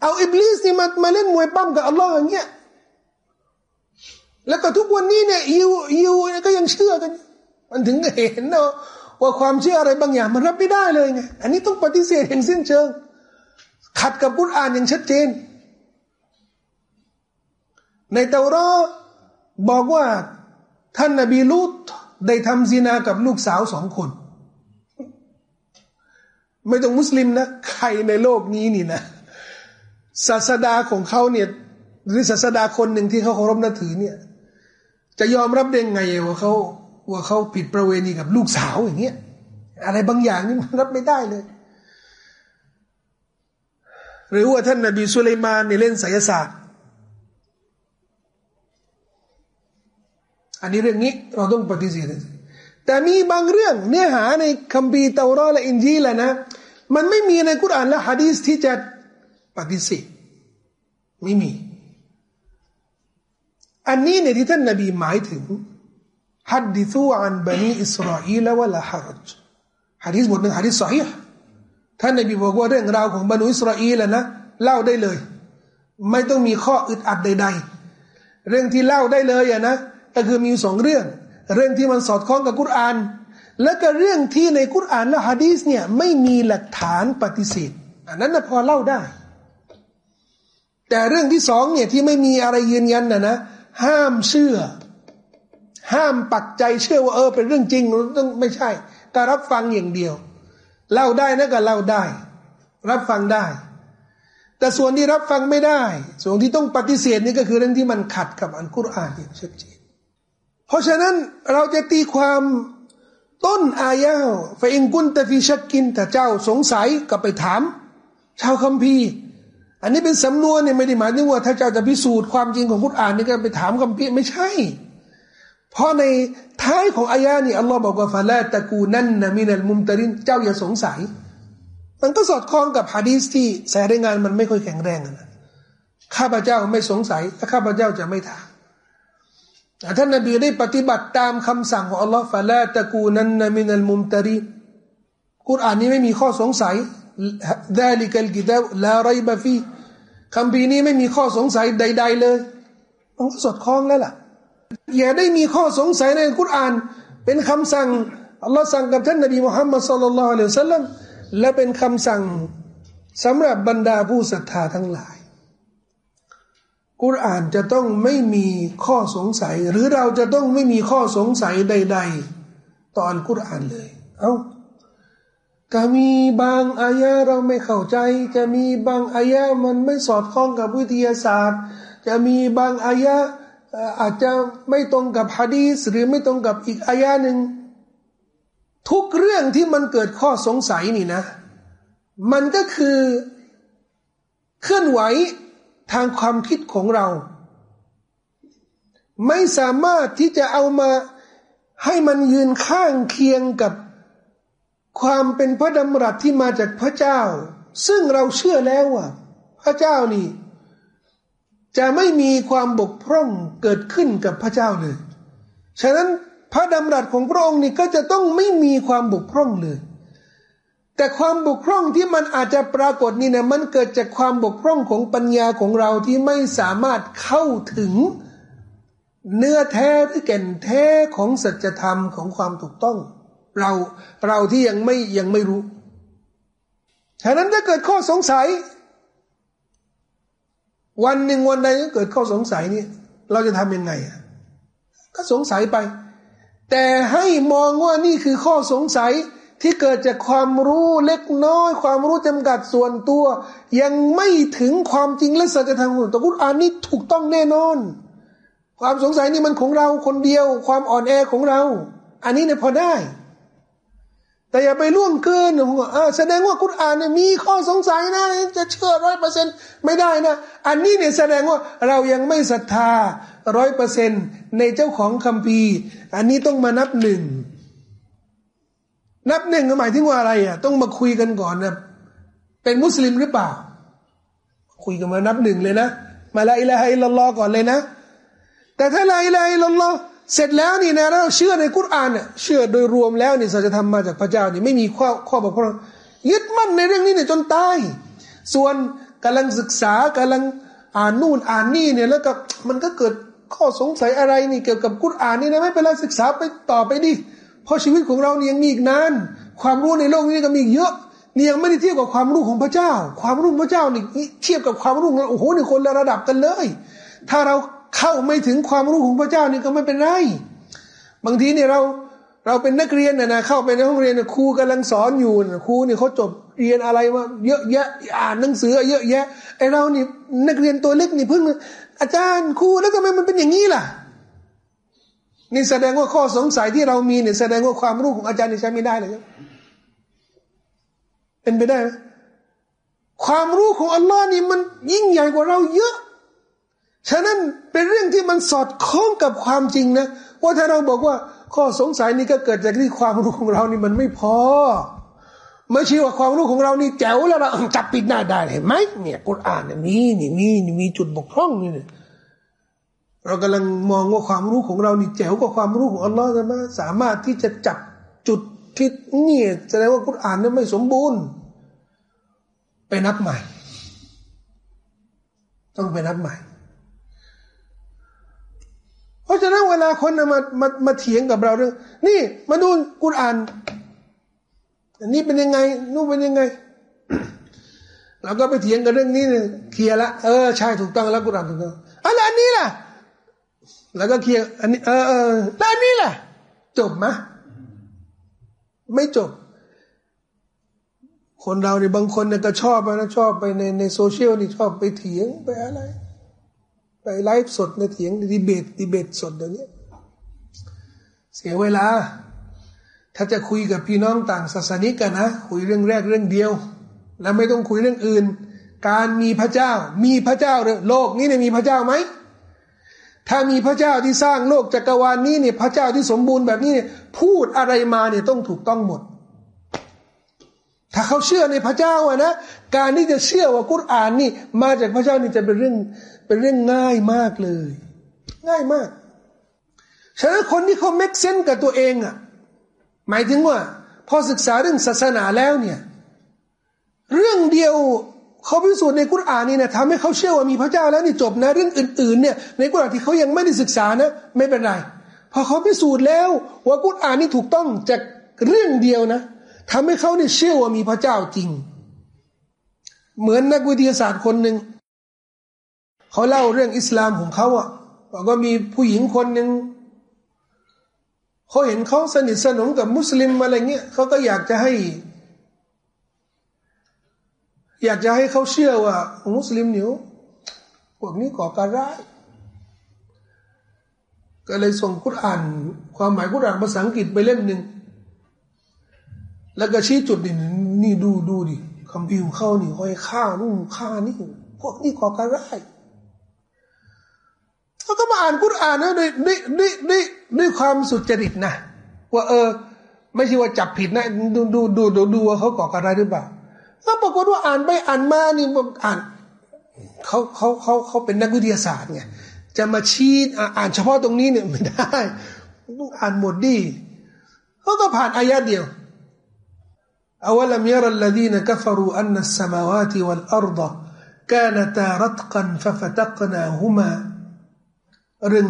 เอาอิบลิสนี่มามาเล่นมวยปั้มกับอัลลอฮ์อย่างเงี้ยแล้วก็ทุกวันนี้เนี่ยยิวยิวก็ยังเชื่อกัน มันถึงเห็นเนาะว่าความเชื่ออะไรบางอย่างมันรับไม่ได้เลยไงอันนี้ต้องปฏิเสธอย่างสิ้นเชิง ขัดกับกุรอานอย่างชัดเจน ในเตารอบอกว่าท่านนบีลูตได้ทำซีนากับลูกสาวสองคน ไม่ต้องมุสลิมนะ ใครในโลกนี้นี่นะ ศาสดาของเขาเนี่ยหรือศาสดาคนหนึ่งที่เขาเคารพนับถือเนี่ย จะยอมรับได้ไงว่าเขาว่าเขาผิดประเวณีกับลูกสาวอย่างเงี้ยอะไรบางอย่างนี่มันรับไม่ได้เลย หรือว่าท่านนบีสุลัยมานนี่เล่นไสยศาสตร์ อันนี้เรื่องนี้เราต้องปฏิเสธแต่มีบางเรื่องเนื้อหาในคัมภีร์เตารอและอินจีแหละนะ มันไม่มีในกุรอานและฮะดีษที่จะปฏิเสธไม่มี อันนี้เนี่ยที่ท่านนบีหมายถึงฮัดดิซูอันบันีอิสราเอลวะละฮารจฮะดีษบทหนึ่งฮะดีษสอฮี ท่านนบีบอกว่าเรื่องราวของบรรดอิสราเอลนะเล่าได้เลย ไม่ต้องมีข้ออึดอัดใด ๆ เรื่องที่เล่าได้เลยอะนะก็คือมีสองเรื่อง เรื่องที่มันสอดคล้องกับกุรอาน และก็เรื่องที่ในกุรอานและฮะดีษเนี่ยไม่มีหลักฐานปฏิเสธอันนั้นนะพอเล่าได้ แต่เรื่องที่สองเนี่ยที่ไม่มีอะไรยืนยันนะนะห้ามเชื่อ ห้ามปักใจเชื่อว่าเออเป็นเรื่องจริงต้องไม่ใช่ก็รับฟังอย่างเดียว เล่าได้นะก็เล่าได้ รับฟังได้ แต่ส่วนที่รับฟังไม่ได้ ส่วนที่ต้องปฏิเสธนี่ก็คือเรื่องที่มันขัดกับอันกุรอานอย่างชัดเจนเพราะฉะนั้นเราจะตีความต้นอายะฟอิงกุนตะฟีชักกินแต่เจ้าสงสัยก็ไปถาม ชาวคัมภีร์ อันนี้เป็นสำนวนเนี่ยไม่ได้หมายถึงว่าถ้าเจ้าจะพิสูจน์ความจริงของกุรอานนี่ก็ไปถามคำพีไม่ใช่ เพราะในท้ายของอายานี่อัลลอฮ์บอกว่าฟาลาตะกูนั่นนะมินัลมุมตรินเจ้าอย่าสงสัย มันก็สอดคล้องกับฮะดีสที่สายรายงานมันไม่ค่อยแข็งแรงนะข้าพเจ้าไม่สงสัยถ้าข้าพเจ้าจะไม่ถามท่านนบีได้ปฏิบัติตามคำสั่งของอัลลอฮ์ฟาลาตะกูนันนะมินัลมุมตรินกุรอานนี้ไม่มีข้อสงสัยดาลิกัลกิตาบลาไรบะฟีคำพีนี้ไม่มีข้อสงสัยใด ๆ เลย มันก็สอดคล้องแล้วล่ะ อย่าได้มีข้อสงสัยในคุราน เป็นคำสั่งอัลลอฮ์สั่งกับท่านนบีมุฮัมมัดสุลลัลลอฮุอะลัยฮิสัลลัมและเป็นคำสั่งสำหรับบรรดาผู้ศรัทธาทั้งหลาย กุรอานจะต้องไม่มีข้อสงสัย หรือเราจะต้องไม่มีข้อสงสัยใด ๆต่ออัลกุรอานเลย เอา้าก็มีบางอายะเราไม่เข้าใจ จะมีบางอายะมันไม่สอดคล้องกับวิทยาศาสตร์ จะมีบางอายะ อาจจะไม่ตรงกับฮะดีสหรือไม่ตรงกับอีกอายะหนึ่งทุกเรื่องที่มันเกิดข้อสงสัยนี่นะ มันก็คือเคลื่อนไหวทางความคิดของเรา ไม่สามารถที่จะเอามาให้มันยืนข้างเคียงกับความเป็นพระดำรัสที่มาจากพระเจ้า ซึ่งเราเชื่อแล้วว่าพระเจ้านี่ จะไม่มีความบกพร่องเกิดขึ้นกับพระเจ้าเลย ฉะนั้นพระดำรัสของพระองค์นี่ก็จะต้องไม่มีความบกพร่องเลย แต่ความบกพร่องที่มันอาจจะปรากฏนี่นะมันเกิดจากความบกพร่องของปัญญาของเราที่ไม่สามารถเข้าถึงเนื้อแท้ที่แก่นแท้ของสัจธรรมของความถูกต้อง เราเราที่ยังไม่ยังไม่รู้ ฉะนั้นถ้าเกิดข้อสงสัย วันหนึ่งวันใดก็เกิดข้อสงสัยนี่เราจะทำยังไงอะก็สงสัยไป แต่ให้มองว่านี่คือข้อสงสัยที่เกิดจากความรู้เล็กน้อย ความรู้จำกัดส่วนตัว ยังไม่ถึงความจริงและสัจธรรมของตัวกุรอานนี่ถูกต้องแน่นอน ความสงสัยนี่มันของเราคนเดียว ความอ่อนแอของเรา อันนี้เนี่ยพอได้ แต่อย่าไปล่วงเกินผมว่าแสดงว่ากุรอานเนี่ยมีข้อสงสัยนะ จะเชื่อร้อยเปอร์เซ็นต์ไม่ได้นะ อันนี้เนี่ยแสดงว่าเรายังไม่ศรัทธาร้อยเปอร์เซ็นต์ในเจ้าของคัมภีร์ อันนี้ต้องมานับหนึ่ง นับหนึ่งหมายถึงว่าอะไรอะ ต้องมาคุยกันก่อนนะเป็นมุสลิมหรือเปล่า คุยกันมานับหนึ่งเลยนะ มาละอิละฮิลลอก่อนเลยนะ แต่ถ้าละอิละฮิลลอ เสร็จแล้วนี่นะเราเชื่อในกุรอานเนี่ยเชื่อโดยรวมแล้วนี่สัจธรรมมาจากพระเจ้านี่ไม่มีข้อข้อบกพร่องยึดมั่นในเรื่องนี้เนี่ยจนตายส่วนกำลังศึกษากำลังอ่านนู่นอ่านนี่เนี่ยแล้วก็มันก็เกิดข้อสงสัยอะไรนี่เกี่ยวกับกุรอานนี่นะไม่เป็นไรศึกษาไปต่อไปดิเพราะชีวิตของเราเนี่ยยังมีอีกนาน ความรู้ในโลกนี้ก็มีเยอะนี่ยังไม่ได้เทียบกับความรู้ของพระเจ้า ความรู้พระเจ้านี่เทียบกับความรู้โอ้โหนี่คนละระดับกันเลย ถ้าเรา เข้าไม่ถึงความรู้ของพระเจ้านี่ก็ไม่เป็นไร บางทีเนี่ยเราเราเป็นนักเรียนนะนะเข้าไปในห้องเรียนครูกำลังสอนอยู่นะครูนี่เขาจบเรียนอะไรมาเยอะแยะอ่านหนังสือ เยอะแยะไอเรานี่นักเรียนตัวเล็กนี่เพิ่งอาจารย์ครูแล้วทำไมมันเป็นอย่างนี้ล่ะ นี่แสดงว่าข้อสงสัยที่เรามีเนี่ยแสดงว่าความรู้ของอาจารย์นี่ใช้ไม่ได้เลยเป็นไปได้ไหมความรู้ของอัลลอฮ์นี่มันยิ่งใหญ่กว่าเราเยอะ ฉะนั้นเป็นเรื่องที่มันสอดคล้องกับความจริงนะ ว่าถ้าเราบอกว่า ข้อสงสัยนี้ก็เกิดจากที่ความรู้ของเรานี่มันไม่พอไม่ใช่ว่าความรู้ของเรานี่แจ๋วแล้วเราจับปิดหน้าได้เห็นไหมเนี่ยกุรอานเนี่ยมีนี่มีนี่มีจุดบกพร่องนี่เนี่ยเรากำลังมองว่าความรู้ของเรานี่แจ๋วกว่าความรู้ของอัลลอฮ์ใช่ไหมสามารถที่จะจับจุดที่เนี่ยแสดงว่ากุรอานนี่ไม่สมบูรณ์ ไปนับใหม่ ต้องไปนับใหม่ เพราะฉะนั้นเวลาคนมามามาเถียงกับเราเรื่อง นี่มาดูกุรอานอันนี้เป็นยังไงนู่นเป็นยังไงเราก็ไปเถียงกันเรื่องนี้เนี่ยเคลียร์ละเออใช่ถูกต้องแล้วกุรอานถูกต้องอะไรอันนี้ล่ะ แล้วก็เคลียร์อันนี้เออเออแล้วอันนี้ล่ะ จบไหมไม่จบ คนเราเนี่ยบางคนเนี่ยก็ชอบนะชอบไปในในโซเชียลนี่ชอบไปเถียงไปอะไร ไปไลฟ์สดในเถียงดีเบตดีเบตสดอย่างนี้ เสียเวลา ถ้าจะคุยกับพี่น้องต่างศาสนิกกันนะ คุยเรื่องแรกเรื่องเดียว แล้วไม่ต้องคุยเรื่องอื่น การมีพระเจ้า มีพระเจ้าเลยโลกนี้เนี่ยมีพระเจ้าไหมถ้ามีพระเจ้าที่สร้างโลกจักรวาลนี้เนี่ยพระเจ้าที่สมบูรณ์แบบนี้เนี่ยพูดอะไรมาเนี่ยต้องถูกต้องหมด ถ้าเขาเชื่อในพระเจ้าอะนะการที่จะเชื่อว่ากุรอานนี่ มาจากพระเจ้านี่จะเป็นเรื่องเป็นเรื่องง่ายมากเลย ง่ายมากฉะนั้นคนที่เขาเมกเซนกับตัวเองอะหมายถึงว่า พอศึกษาเรื่องศาสนาแล้วเนี่ยเรื่องเดียวเขาพิสูจน์ในกุรอานนี่นะทำให้เขาเชื่อว่ามีพระเจ้าแล้วนี่จบนะเรื่องอื่นๆเนี่ยในกุรอานที่เขายังไม่ได้ศึกษานะไม่เป็นไรพอเขาพิสูจน์แล้วว่ากุรอานนี่ถูกต้องจากเรื่องเดียวนะ ทำให้เขาเนี่ยเชื่อว่ามีพระเจ้าจริง เหมือนนักวิทยาศาสตร์คนหนึ่งเขาเล่าเรื่องอิสลามของเขาอะบอกว่ามีผู้หญิงคนหนึ่งเขาเห็นเขาสนิทสนมกับมุสลิมอะไรเงี้ยเขาก็อยากจะให้ อยากจะให้เขาเชื่อว่า มุสลิมเนี่ยพวกนี้ก่อการร้าย ก็เลยส่งกุรอ่าน ความหมายกุรอานภาษาอังกฤษไปเล่มหนึ่ง แล้วก็ชี้จุดนี่นี่ดูดูดิคำพิวเข้านี่ห้อยข้านู่นข้านี่พวกนี้ก่อการร้ายแล้วก็มาอ่านกุรอานนะด้วยด้วยด้วยด้วยด้วยความสุจริตนะว่าเออ ไม่ใช่ว่าจับผิดนะดูดูดูดูดูว่าเขาก่อการร้ายหรือเปล่าแล้วปรากฏว่าอ่านไปอ่านมานี่อ่านเขาเขาเขาเขาเป็นนักวิทยาศาสตร์ไงจะมาชี้อ่านเฉพาะตรงนี้เนี่ยไม่ได้ต้องอ่านหมดดีเขาก็ผ่านอายะเดียว أولم يرى الذين كفروا أن السماوات والأرض كانتا رتقا ففتقناهما เรื่อง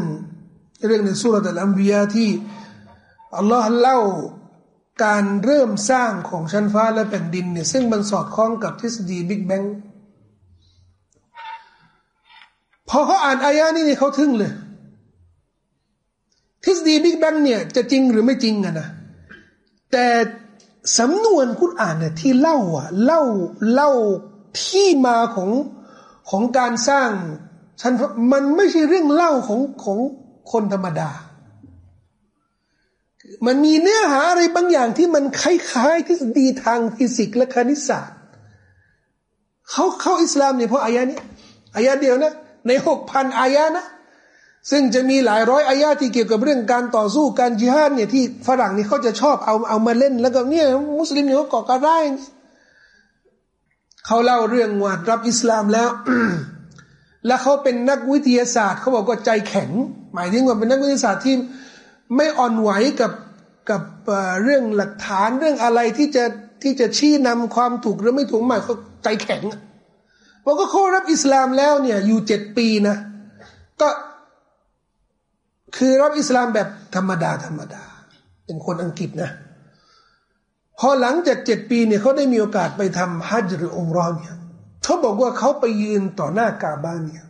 เรื่องในสุรษอัลอัมบียาที่อัลลอฮ์เล่าการเริ่มสร้างของชั้นฟ้าและแผ่นดินเนี่ยซึ่งมันสอดคล้องกับทฤษฎีบิ๊กแบงพอเขาอ่านอายะนี้เนี่ยเขาทึ่งเลย ทฤษฎีบิ๊กแบงเนี่ยจะจริงหรือไม่จริงอะนะแต่ สำนวนคุรอ่านเนี่ยที่เล่าอะเล่าเล่าที่มาของของการสร้างฉันมันไม่ใช่เรื่องเล่าของของคนธรรมดา มันมีเนื้อหาอะไรบางอย่างที่มันคล้ายๆทฤษฎีทางฟิสิกส์และคณิตศาสตร์เขาเข้าอิสลามเนี่ยเพราะอายะนี้อายะเดียวนะ ในหกพันอายะนะ ซึ่งจะมีหลายร้อยอายาที่เกี่ยวกับเรื่องการต่อสู้การจิฮาดเนี่ยที่ฝรั่งนี่เขาจะชอบเอาเอามาเล่น แล้วก็เนี่ยมุสลิมเนี่ยเขาก่อการร้ายเขาเล่าเรื่องว่ารับอิสลามแล้ว แล้วเขาเป็นนักวิทยาศาสตร์เขาบอกว่าใจแข็ง หมายถึงว่าเป็นนักวิทยาศาสตร์ที่ไม่อ่อนไหวกับกับเรื่องหลักฐานเรื่องอะไรที่จะที่จะชี้นำความถูกหรือไม่ถูกหมายเขาใจแข็งบอกก็เขารับอิสลามแล้วเนี่ยอยู่เจ็ดปีนะ ก็ คือรับอิสลามแบบธรรมดาธรรมดา เป็นคนอังกฤษนะ พอหลังจากเจ็ดปีเนี่ยเขาได้มีโอกาสไปทำฮัจญ์หรือองรอนเนี่ยเขาบอกว่าเขาไปยืนต่อหน้ากาบ้านเนี่ย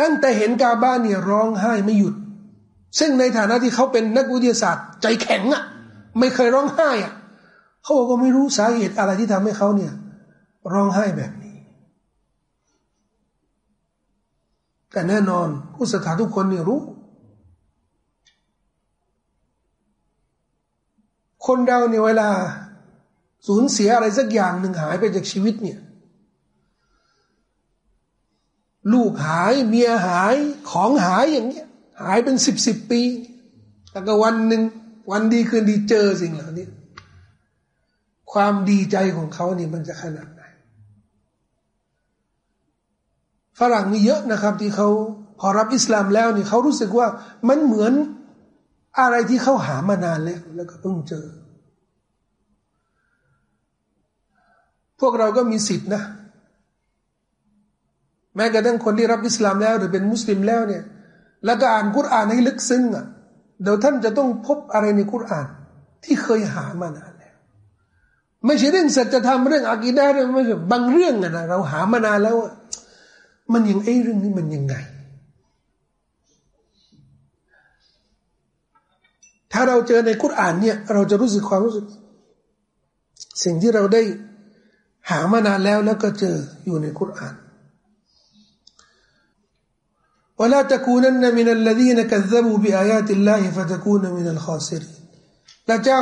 ตั้งแต่เห็นกาบ้านเนี่ยร้องไห้ไม่หยุด ซึ่งในฐานะที่เขาเป็นนักวิทยาศาสตร์ ใจแข็งอะ่ะ ไม่เคยร้องไห้อะ่ะเขาบอกว่าไม่รู้สาเหตุอะไรที่ทำให้เขาเนี่ย ร้องไห้แบบ แต่แน่นอนผู้ศรัทธาทุกคนเนี่ยรู้ คนเราเนี่ยเวลาสูญเสียอะไรสักอย่างหนึ่งหายไปจากชีวิตเนี่ย ลูกหายเมียหายของหายอย่างเงี้ย หายเป็นสิบสิบปี แต่ก็วันหนึ่งวันดีคืนดีเจอสิ่งเหล่านี้ ความดีใจของเขานี่มันจะขนาดไหน ฝรั่งมีเยอะนะครับ ที่เขาพอรับอิสลามแล้วนี่เขารู้สึกว่ามันเหมือนอะไรที่เขาหามานานแล้วแล้วก็เพิ่งเจอ พวกเราก็มีสิทธินะ แม้กระทั่งคนที่รับอิสลามแล้ว หรือเป็นมุสลิมแล้วเนี่ย แล้วก็อ่านกุรอานให้ลึกซึ้งอะเดี๋ยวท่านจะต้องพบอะไรในกุรอาน ที่เคยหามานานแล้วไม่ใช่เรื่องสัจธรรมเรื่องอากีดะเรื่องไม่ใช่บางเรื่องอะนะเราหามานานแล้วอะ มันยังไอ้เรื่องนี้มันยังไง ถ้าเราเจอในคุรานเนี่ย เราจะรู้สึกความรู้สึก สิ่งที่เราได้หามานานแล้วแล้วก็เจออยู่ในคุราน ولا تكونن من الذين كذبوا بآيات الله فتكون من الخاسرين และเจ้า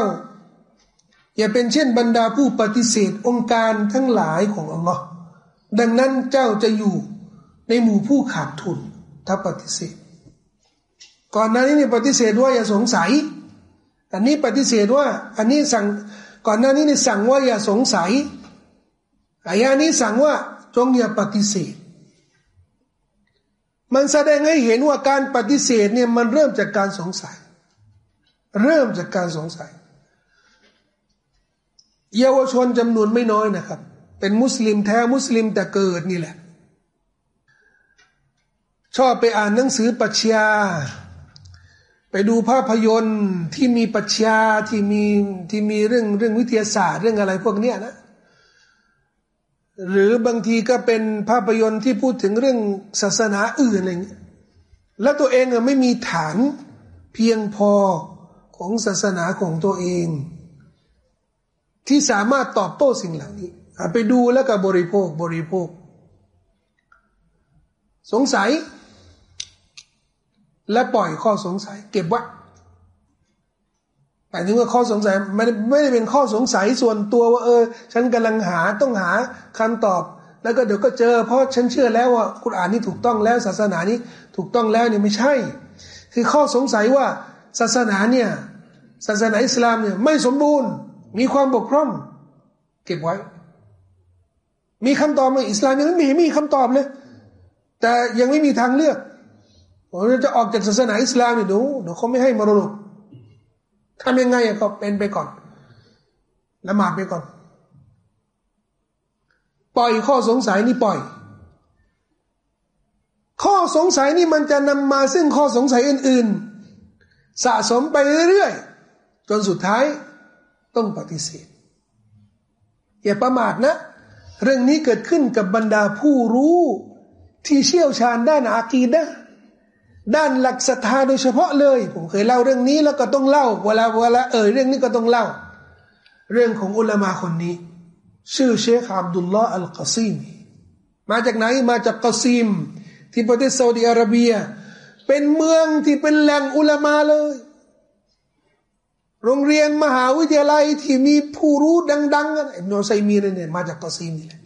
อย่าเป็นเช่นบรรดาผู้ปฏิเสธองค์การทั้งหลายของอัลลอฮ์ดังนั้นเจ้าจะอยู่ ในหมู่ผู้ขาดทุน ถ้าปฏิเสธ ก่อนหน้านี้เนี่ยปฏิเสธว่าอย่าสงสัย อันนี้ปฏิเสธว่า อันนี้สั่งก่อนหน้านี้เนี่ยสั่งว่าอย่าสงสัยอายานี้สั่งว่าจงอย่าปฏิเสธ มันแสดงให้เห็นว่าการปฏิเสธเนี่ยมันเริ่มจากการสงสัย เริ่มจากการสงสัย เยาวชนจำนวนไม่น้อยนะครับ เป็นมุสลิมแท้มุสลิมแต่เกิดนี่แหละ ชอบไปอ่านหนังสือปรัชญา ไปดูภาพยนตร์ที่มีปรัชญาที่มีที่มีเรื่องเรื่องวิทยาศาสตร์เรื่องอะไรพวกเนี้ยนะหรือบางทีก็เป็นภาพยนตร์ที่พูดถึงเรื่องศาสนาอื่นอะไรเงี้ยแล้วตัวเองไม่มีฐานเพียงพอของศาสนาของตัวเอง ที่สามารถตอบโต้สิ่งเหล่านี้ไปดูแล้วก็บริโภคบริโภค สงสัย และปล่อยข้อสงสัย เก็บไว้แต่ถึงว่าข้อสงสัยไม่ได้ไม่ได้เป็นข้อสงสัยส่วนตัวว่าเออ ฉันกำลังหาต้องหาคำตอบ แล้วก็เดี๋ยวก็เจอ เพราะฉันเชื่อแล้วว่าคุณอ่านนี่ถูกต้องแล้วศาสนานี้ถูกต้องแล้วเนี่ยไม่ใช่ คือข้อสงสัยว่าศาสนาเนี่ยศาสนาอิสลามเนี่ยไม่สมบูรณ์ มีความบกพร่อง เก็บไว้ มีคำตอบไหมอิสลามยังไม่มีคำตอบเลยแต่ยังไม่มีทางเลือก เราจะออกจากศาสนาอิสลามเนี่ยดูเดี๋ยวเขาไม่ให้มรดกทำยังไงก็เป็นไปก่อนละหมาดไปก่อน ปล่อยข้อสงสัยนี่ปล่อย ข้อสงสัยนี่มันจะนำมาซึ่งข้อสงสัยอื่น ๆ สะสมไปเรื่อยๆ จนสุดท้ายต้องปฏิเสธ อย่าประมาทนะ เรื่องนี้เกิดขึ้นกับบรรดาผู้รู้ที่เชี่ยวชาญด้านอากีดะ ด้านหลักศรัทธาโดยเฉพาะเลย ผมเคยเล่าเรื่องนี้แล้วก็ต้องเล่าเวลาเวลาเอ่ยเรื่องนี้ก็ต้องเล่า เรื่องของอุลามาคนนี้ ชื่อเชคอับดุลลอฮ์อัลกอซีมีมาจากไหนมาจากกอซีม ที่ประเทศซาอุดิอาระเบีย เป็นเมืองที่เป็นแหล่งอุลามาเลย โรงเรียนมหาวิทยาลัยที่มีผู้รู้ดังๆกันอิบนุอุซัยมีนเนี่ยมาจากกอซีมนี่แหละ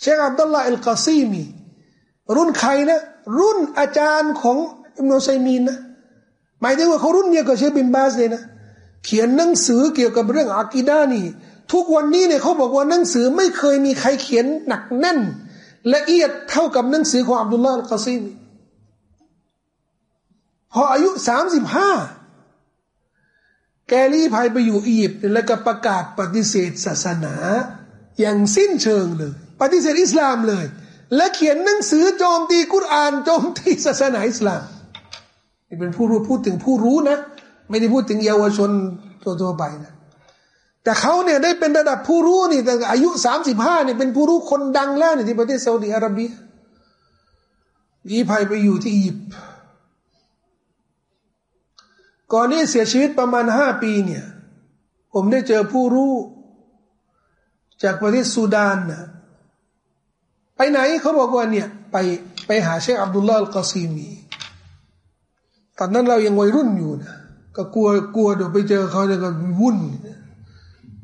เชคอับดุลลอฮ์อัลกอซีมี รุ่นใครนะ รุ่นอาจารย์ของอิบนุอุซัยมีนนะหมายถึงว่าเขารุ่นเดียวกับเชคบินบาสเลยนะเขียนหนังสือเกี่ยวกับเรื่องอากีดานี่ ทุกวันนี้เนี่ยเขาบอกว่าหนังสือไม่เคยมีใครเขียนหนักแน่น ละเอียดเท่ากับหนังสือของอับดุลลาห์อัลกอซีมพออายุสามสิบห้าแกลี้ภัยไปอยู่อียิปต์แล้วก็ประกาศปฏิเสธศาสนา อย่างสิ้นเชิงเลย ปฏิเสธอิสลามเลย และเขียนหนังสือโจมตีกุรอานโจมตีศาสนาอิสลามนี่เป็นผู้รู้พูดถึงผู้รู้นะ ไม่ได้พูดถึงเยาวชนตัวๆไปนะแต่เขาเนี่ยได้เป็นระดับผู้รู้นี่แต่อายุสามสิบห้าเนี่ยเป็นผู้รู้คนดังแล้วในที่ประเทศซาอุดิอาระเบียลีภัยไปอยู่ที่อียิปต์ก่อนนี้เสียชีวิตประมาณห้าปีเนี่ย ผมได้เจอผู้รู้ จากประเทศซูดานนะ ไปไหนเขาบอกว่าเนี่ย ไปไปหาเชคอับดุลลาห์อัลกอซีมีตอนนั้นเรายังวัยรุ่นอยู่นะก็กลัวกลัวเดี๋ยวไปเจอเขาจะก็วุ่น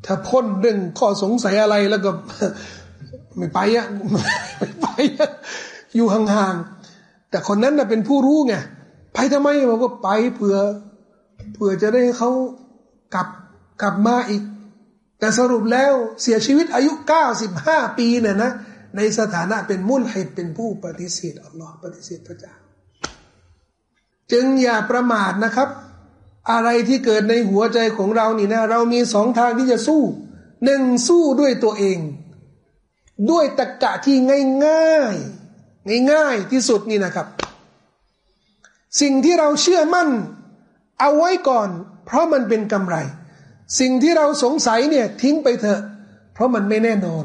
ถ้าพ้นเรื่องข้อสงสัยอะไรแล้วก็ ไม่ไปอะไม่ไปอะอยู่ห่างๆแต่คนนั้นน่ะเป็นผู้รู้ไงไปทำไมบอกว่าไปเผื่อเผื่อจะได้เขากลับกลับมาอีก แต่สรุปแล้วเสียชีวิตอายุเก้าสิบห้าปีเนี่ยนะ ในสถานะเป็นมุลฮิดเป็นผู้ปฏิเสธอัลลอฮ์ปฏิเสธพระเจ้า จึงอย่าประมาทนะครับ อะไรที่เกิดในหัวใจของเรานี่นะ เรามีสองทางที่จะสู้หนึ่งสู้ด้วยตัวเอง ด้วยตะกะที่ง่ายง่ายง่ายที่สุดนี่นะครับ สิ่งที่เราเชื่อมั่น เอาไว้ก่อน เพราะมันเป็นกำไร สิ่งที่เราสงสัยเนี่ยทิ้งไปเถอะ เพราะมันไม่แน่นอน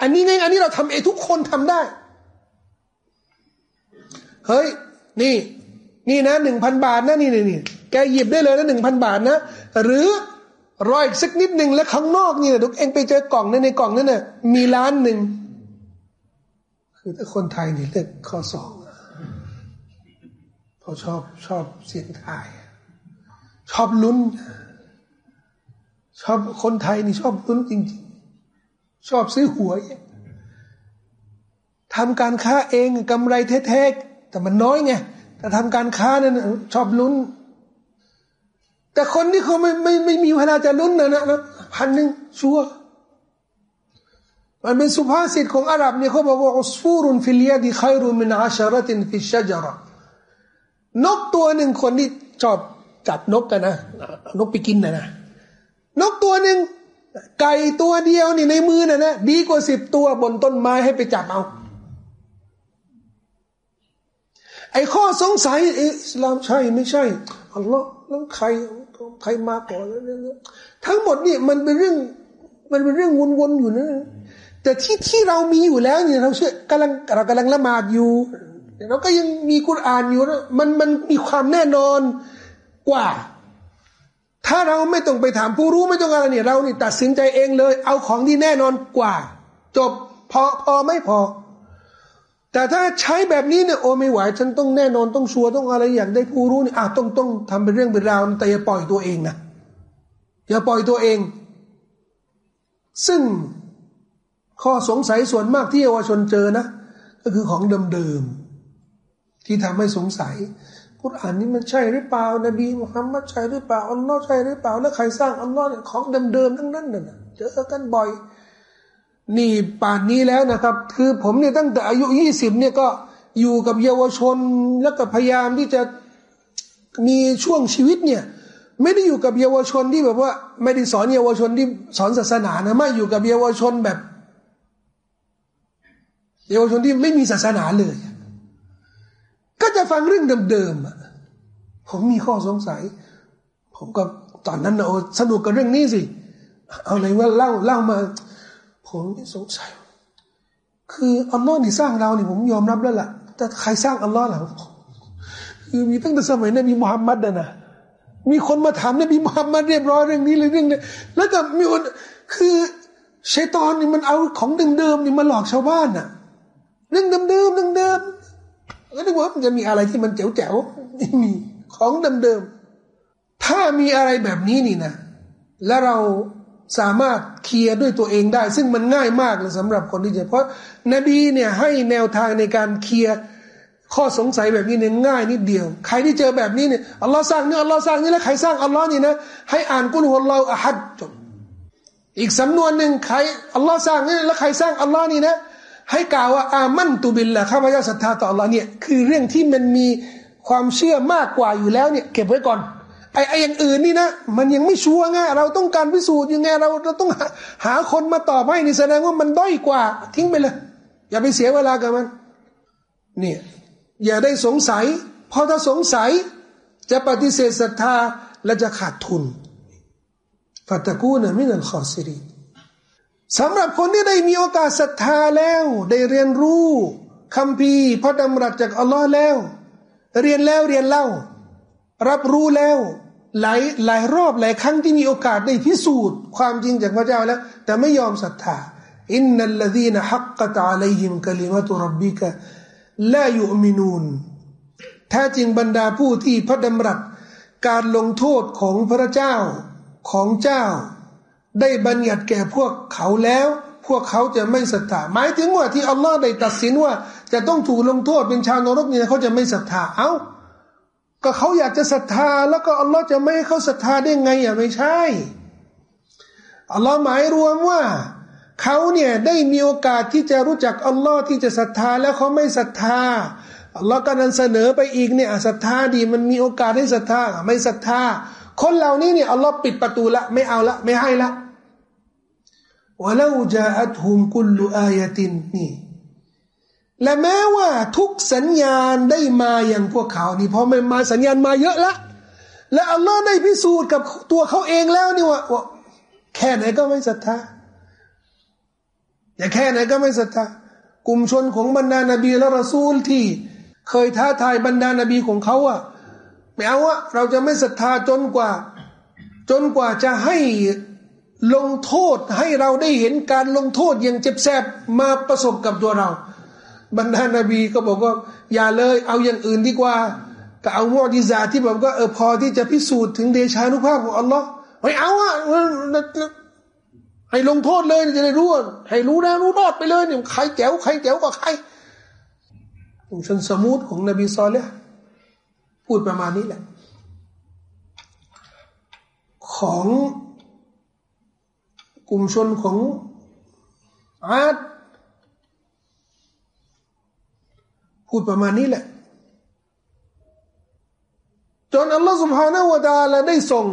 อันนี้ไงอันนี้เราทำเองทุกคนทำได้ เฮ้ย นี่ นี่นะหนึ่งพันบาทนะนี่นี่นี่แกหยิบได้เลยนะหนึ่งพันบาทนะ หรือรออีกสักนิดหนึ่งแล้วข้างนอกนี่ทุกเองไปเจอกล่องนั้นในกล่องนั้นน่ะมีล้านหนึ่งคือถ้าคนไทยนี่เลือกข้อสองเขาชอบชอบเสียงไทยชอบลุ้น ชอบคนไทยนี่ชอบลุ้นจริง ชอบซื้อหวยทำการค้าเองกำไรแท้ๆแต่มันน้อยไงแต่ทำการค้าเนี่ยชอบลุ้น แต่คนที่เขาไม่ไม่ไม่มีเวลาจะลุ้นนะนะนะพันหนึ่งชัวมันเป็นสุภาษิตของอาหรับเนี่ยเขาบอกว่าอุสฟูรุนฟิลยาดีขัยรุมินอาชารตินฟิชจาระนกตัวหนึ่งคนที่ชอบจับนกกันนะนกไปกินนะนะนกตัวหนึ่ง ไก่ตัวเดียวนี่ในมือน่ะนะดีกว่าสิบตัวบนต้นไม้ให้ไปจับเอา ไอ้ข้อสงสัยอิสลามใช่ไม่ใช่อัลลอฮ์แล้วใครใครมาก่อนแล้วทั้งหมดนี่มันเป็นเรื่องมันเป็นเรื่องวนๆอยู่นะแต่ที่ที่เรามีอยู่แล้วเนี่ยเราเชื่อกำลังเรากำลังละหมาดอยู่เราก็ยังมีกุรอานอยู่นะมันมันมีความแน่นอนกว่า ถ้าเราไม่ต้องไปถามผู้รู้ไม่ต้องอะไรเนี่ยเรานี่ตัดสินใจเองเลย เอาของที่แน่นอนกว่า จบพอพอไม่พอ แต่ถ้าใช้แบบนี้เนี่ยโอ้ไม่ไหวฉันต้องแน่นอนต้องชัวร์ต้องอะไรอยากได้ผู้รู้นี่อะต้องต้องทำเป็นเรื่องเป็นราวแต่อย่าปล่อยตัวเองนะอย่าปล่อยตัวเอง ซึ่งข้อสงสัยส่วนมากที่เยาวชนเจอนะ ก็คือของเดิมๆที่ทำให้สงสัย กุรอานนี้มันใช่หรือเปล่านบีมุฮัมมัดใช่หรือเปล่าอัลลอฮ์ใช่หรือเปล่าแล้วใครสร้างอัลลอฮ์เนี่ยของเดิมๆทั้งนั้นน่ะเจอกันบ่อย นี่ป่านนี้แล้วนะครับ คือผมเนี่ยตั้งแต่อายุยี่สิบเนี่ยก็อยู่กับเยาวชนแล้วก็พยายามที่จะมีช่วงชีวิตเนี่ยไม่ได้อยู่กับเยาวชนที่แบบว่า ไม่ได้สอนเยาวชนที่สอนศาสนานะไม่อยู่กับเยาวชนแบบ เยาวชนที่ไม่มีศาสนาเลย ก็จะฟังเรื่องเดิมๆผมมีข้อสงสัย ผมก็ตอนนั้นเอาสนุกกับเรื่องนี้สิ เอาเลยว่าเล่าเล่ามา ผมสงสัย คืออัลลอฮ์นี่สร้างเราเนี่ผมยอมรับแล้วล่ะ แต่ใครสร้างอัลลอฮ์ล่ะคือมีตั้งแต่สมัยนบีมุฮัมมัดนะมีคนมาถามนบีมุฮัมมัดเรียบร้อยเรื่องนี้เลยเรื่องนี้แล้วก็มีคนคือชัยตอนนี่มันเอาของเดิมๆนี่มาหลอกชาวบ้านน่ะ เรื่องเดิมๆเรื่องเดิม ก็นึกว่ามันจะมีอะไรที่มันเจ๋วๆไม่มีของเดิมๆถ้ามีอะไรแบบนี้นี่นะ แล้วเราสามารถเคลียร์ด้วยตัวเองได้ ซึ่งมันง่ายมากเลยสำหรับคนที่จะเพราะนบีเนี่ยให้แนวทางในการเคลียร์ข้อสงสัยแบบนี้เนี่ยง่ายนิดเดียว ใครที่เจอแบบนี้เนี่ยอัลลอฮ์สร้างเนี่ยอัลลอฮ์สร้างนี่แล้วใครสร้างอัลลอฮ์นี่นะให้อ่านกุลฮุลลอฮ์อะฮัดจบอีกสำนวนหนึ่งใครอัลลอฮ์สร้างนี่แล้วใครสร้างอัลลอฮ์นี่นะ ให้กล่าวว่าอามันตุบิลละข้าพเจ้าศรัทธาต่อ Allah เนี่ยคือเรื่องที่มันมีความเชื่อมากกว่าอยู่แล้วเนี่ยเก็บไว้ก่อนไอ้ไอ้อย่างอื่นนี่นะ มันยังไม่ชัวร์ไงเราต้องการพิสูจน์ยังไงเราเราต้องหาหาคนมาตอบให้นี่แสดงว่ามันด้อยกว่า ทิ้งไปเลย อย่าไปเสียเวลากับมันเนี่ยอย่าได้สงสัย เพราะถ้าสงสัยจะปฏิเสธศรัทธาและจะขาดทุนฟัตะกูนะมินัลขอซิรี สำหรับคนที่ได้มีโอกาสศรัทธาแล้ว ได้เรียนรู้คำพีพระดำรัสจากอัลลอฮ์แล้ว เรียนแล้วเรียนเล่า รับรู้แล้วหลายหลายรอบหลายครั้งที่มีโอกาสได้พิสูจน์ ความจริงจากพระเจ้าแล้ว แต่ไม่ยอมศรัทธาอินนัลลดีนฮักกะตะลัยฮิมกะลิมะตุรับบิกะลายุมินูนแท้จริงบรรดาผู้ที่พระดำรัส การลงโทษของพระเจ้าของเจ้า ได้บัญญัติแก่พวกเขาแล้ว พวกเขาจะไม่ศรัทธาหมายถึงว่าที่อัลลอฮ์ได้ตัดสินว่า จะต้องถูกลงโทษเป็นชาวนรกเนี่ยเขาจะไม่ศรัทธาเอา้าก็เขาอยากจะศรัทธา แล้วก็อัลลอฮ์จะไม่ให้เขาศรัทธาได้ไงอะไม่ใช่อัลลอฮ์หมายรวมว่าเขาเนี่ยได้มีโอกาสที่จะรู้จักอัลลอฮ์ที่จะศรัทธาแล้วเขาไม่ศรัทธาอัลลอฮ์ก็นั้นเสนอไปอีกเนี่ยศรัทธาดีมันมีโอกาสให้ศรัทธาไม่ศรัทธา คนเหล่านี้เนี่ยอัลลอฮ์ปิดประตูละไม่เอาละไม่ให้ละวะลาจาอัตฮุมกุลอายตินนี่และแม้ว่าทุกสัญญาณได้มาอย่างพวกเขานี่พอมันมาสัญญาณมาเยอะละและอัลลอฮ์ได้พิสูจน์กับตัวเขาเองแล้วนี่ว่าแค่ไหนก็ไม่ศรัทธาอย่าแค่ไหนก็ไม่ศรัทธากลุ่มชนของบรรดานาบีและรอซูลที่ เคยท้าทายบรรดานาบีของเขาอะ ไม่เอาอะเราจะไม่ศรัทธาจนกว่า จนกว่าจะให้ลงโทษให้เราได้เห็นการลงโทษอย่างเจ็บแสบมาประสบกับตัวเรา บรรดานาบีก็บอกว่า อย่าเลยเอาอย่างอื่นดีกว่าก็เอาวอดิซาที่บอกว่าเออพอที่จะพิสูจน์ถึงเดชานุภาพของอัลลอฮ์ไม่เอาอะให้ลงโทษเลยจะได้รู้ให้รู้นะรู้รอดไปเลยเนี่ยใครแจ๋วใครแจ๋วกว่าใครชนสมุดของนบีซอลเลย พูดประมาณนี้แหละ ของกลุ่มชนของอาร์ตพูดประมาณนี้แหละ จนอัลลอฮฺสุบฮานาวะตาลาได้ส่ง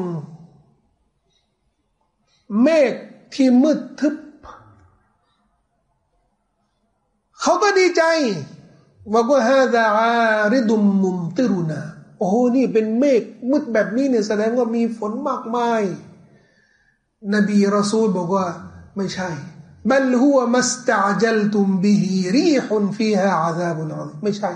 เมฆที่มืดทึบ เขาก็ดีใจว่าก็ฮาซาอาริดุมมุมติรุนา โอ้โหนี่เป็นเมฆมืดแบบนี้เนี่ยแสดงว่ามีฝนมากมาย นบีรอซูลบอกว่า ไม่ใช่บัลฮุวมัสตาจัลตุมบิฮิรีฮุนฟีฮาอาซาบุนอไม่ใช่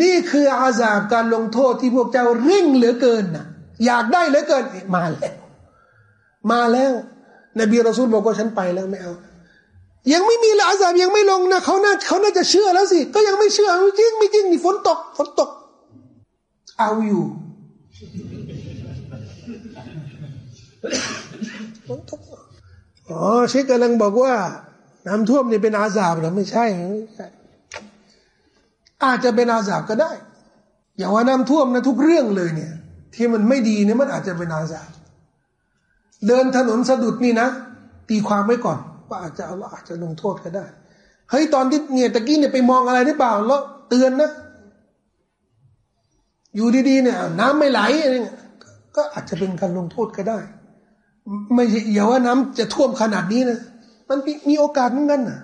นี่คืออาซาบการลงโทษที่พวกเจ้าเร่งเหลือเกินนะอยากได้เหลือเกินมาแล้ว มาแล้ว นบีรอซูลบอกว่าฉันไปแล้วไม่เอา ยังไม่มีละอาซาบยังไม่ลงนะเขาน่าเขาน่าจะเชื่อแล้วสิ ก็ยังไม่เชื่อไม่จริงไม่จริงนี่ฝนตกฝนตก เอาอยู่ฝนตกอ๋อเชคกำลังบอกว่า น้ำท่วมนี่เป็นอาสาบหรือไม่ใช่ไม่ใช่ อาจจะเป็นอาสาบก็ได้ อย่าว่าน้ำท่วมนะทุกเรื่องเลยเนี่ย ที่มันไม่ดีเนี่ยมันอาจจะเป็นอาสาบเดินถนนสะดุดนี่นะตีความไว้ก่อน ว่าอาจจะเอาอาจจะลงโทษก็ได้เฮ้ยตอนที่เนี่ยตะกี้เนี่ยไปมองอะไรหรือเปล่าแล้วเตือนนะ อยู่ดีๆเนี่ยน้ำไม่ไหลอะไรเงี้ยก็อาจจะเป็นการลงโทษก็ได้ ไม่อย่าว่าน้ำจะท่วมขนาดนี้นะมันมีโอกาสเหมือนกันนะ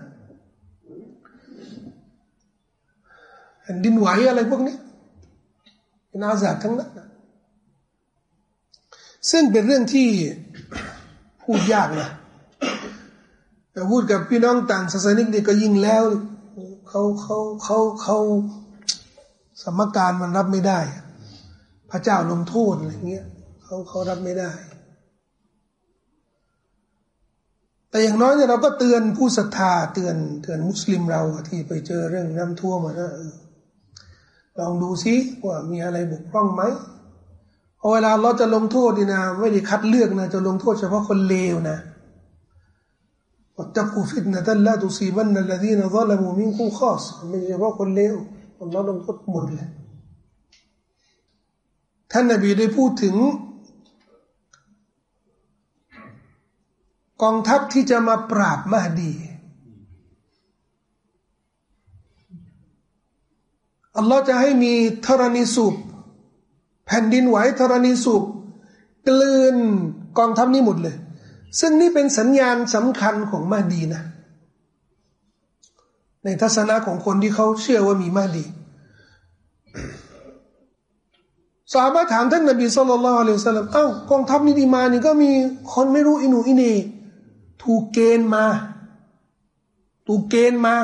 แผ่นดินไหวอะไรพวกนี้เป็นอาสาทั้งนั้นนะซึ่งเป็นเรื่องที่พูดยากนะแต่พูดกับพี่น้องต่างศาสนิกนี่ก็ยิ่งแล้วเขาเขาเขาเขา สมการมันรับไม่ได้ พระเจ้าลงโทษอะไรเงี้ยเขาเขารับไม่ได้ แต่อย่างน้อยเนี่ยเราก็เตือนผู้ศรัทธาเตือนเตือนมุสลิมเราที่ไปเจอเรื่องน้ำท่วมนะลองดูซิว่ามีอะไรบกพร่องไหมพอเวลาเราจะลงโทษดีนะไม่ได้คัดเลือกนะ จะลงโทษเฉพาะคนเลวนะวัตกูฟิตนะตัลลาตุซีบันนัลลดีนซาลามูมินคุข้อสไม่เฉพาะคนเลว อัลลอฮ์ลงโทษหมดเลยท่านนบีได้พูดถึง กองทัพที่จะมาปราบมหดีอัลลอฮ์จะให้มีธรณีสูบแผ่นดินไหวธรณีสูบกลืนกองทัพนี้หมดเลย ซึ่งนี่เป็นสัญญาณสำคัญของมาดีนะ ในทัศนะของคนที่เขาเชื่อว่ามีมาดีสาบะถามท่านนบีสุลต่านละอัลลอฮฺสัลลัมอ้ากองทัพนี้ดีมานี่ก็มีคนไม่รู้อินูอินีถูกเกณฑ์มา ถูกเกณฑ์มา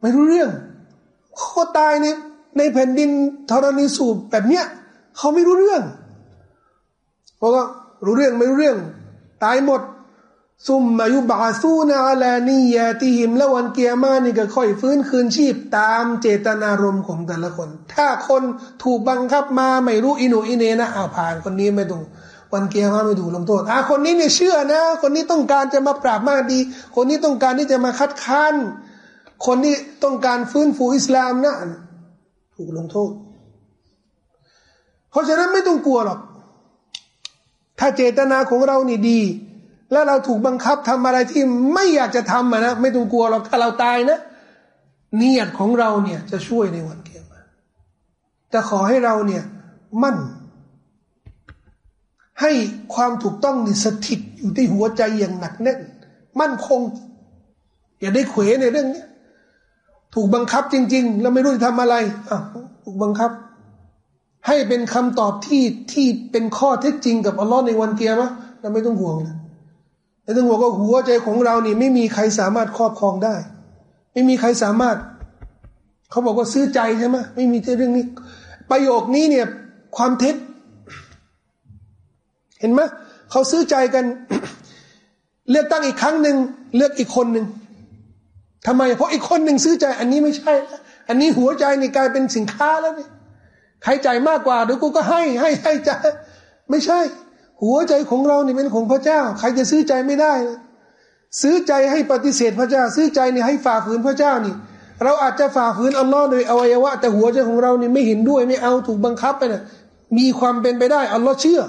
ไม่รู้เรื่องเขาตายในในแผ่นดินธรณีสูบแบบเนี้ยเขาไม่รู้เรื่องเพราะว่ารู้เรื่องไม่รู้เรื่อง ตายหมด ซุมมายุบาซูนาลานียาติหิมแล้ววันเกียร์มานี่ก็ค่อยฟื้นคืนชีพตามเจตนารมณ์ของแต่ละคน ถ้าคนถูกบังคับมาไม่รู้อินูอินเนนะเอาผ่านคนนี้ไม่ต้องวันเกียร์มาไม่ดูลงโทษอ่าคนนี้เนี่ยเชื่อนะ คนนี้ต้องการจะมาปราบมากดี คนนี้ต้องการที่จะมาคัดค้าน คนนี้ต้องการฟื้นฟูอิสลามนะถูกลงโทษ เพราะฉะนั้นไม่ต้องกลัวหรอก ถ้าเจตนาของเรานี่ดี แล้วเราถูกบังคับทำอะไรที่ไม่อยากจะทำนะไม่ต้องกลัวหรอกถ้าเราตายนะเนียดของเราเนี่ยจะช่วยในวันเกียรมาแต่ขอให้เราเนี่ยมั่น ให้ความถูกต้องนี่สถิตอยู่ที่หัวใจอย่างหนักแน่น มั่นคง อย่าได้เขวในเรื่องนี้ถูกบังคับจริง ๆ แล้วไม่รู้จะทำอะไรอะถูกบังคับ ให้เป็นคำตอบที่ที่เป็นข้อเท็จจริงกับอัลลอฮ์ในวันเกียร์มะเราไม่ต้องห่วงนะ ไม่ต้องห่วงว่าหัวใจของเรานี่ไม่มีใครสามารถครอบครองได้ ไม่มีใครสามารถ เขาบอกว่าซื้อใจใช่ไหมไม่มีเรื่องนี้ ประโยคนี้เนี่ยความเท็จ เห็นไหมเขาซื้อใจกัน เลือกตั้งอีกครั้งหนึ่งเลือกอีกคนหนึ่งทำไม เพราะอีกคนหนึ่งซื้อใจ อันนี้ไม่ใช่ อันนี้หัวใจนี่กลายเป็นสินค้าแล้วนี่ใครใจมากกว่าเดี๋ยวกูก็ให้ให้ให้ใจไม่ใช่ หัวใจของเราเนี่เป็นของพระเจ้า ใครจะซื้อใจไม่ได้นะซื้อใจให้ปฏิเสธพระเจ้า ซื้อใจเนี่ยให้ฝ่าฝืนพระเจ้านี่ เราอาจจะฝ่าฝืนอัลลอฮ์โดยอวัยวะ แต่หัวใจของเรานี่ไม่เห็นด้วยไม่เอาถูกบังคับไปนะมีความเป็นไปได้อัลลอฮ์เชื่อ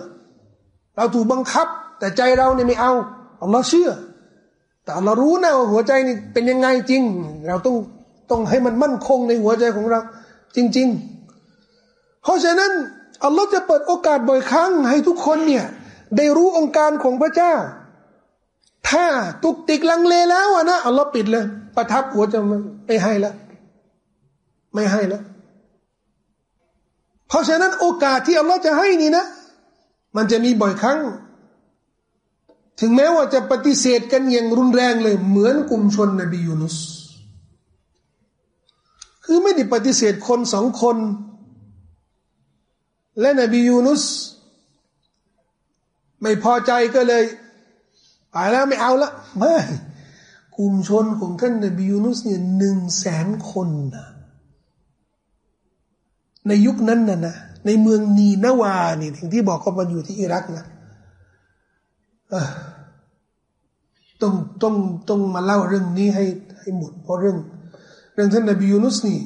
เราถูกบังคับ แต่ใจเราเนี่ยไม่เอาอัลลอฮ์เชื่อ แต่เรารู้นะว่าหัวใจนี่เป็นยังไงจริง เราต้องต้องให้มันมั่นคงในหัวใจของเรา จริง ๆ เพราะฉะนั้นอัลลอฮ์จะเปิดโอกาสบ่อยครั้งให้ทุกคนเนี่ย ได้รู้องค์การของพระเจ้า ถ้าตุกติกลังเลแล้วอะนะอัลลอฮ์ปิดเลย ประทับหัวจะไม่ให้แล้วไม่ให้แล้วเพราะฉะนั้นโอกาสที่อัลลอฮ์จะให้นี่นะ มันจะมีบ่อยครั้ง ถึงแม้ว่าจะปฏิเสธกันอย่างรุนแรงเลย เหมือนกลุ่มชนนบียูนุส คือไม่ได้ปฏิเสธคนสองคน และนบียูนุส ไม่พอใจก็เลยไปแล้วไม่เอาละไม่กลุ่มชนของท่านนบียูนุสเนี่ยหนึ่งแสนคนนะในยุคนั้นน่ะนะในเมืองนีนาวาเนี่ถึงที่บอกก็มันอยู่ที่อิรักนะต้องต้องต้องมาเล่าเรื่องนี้ให้ให้หมดเพราะเรื่อง เรื่องท่านนบียูนุสนี่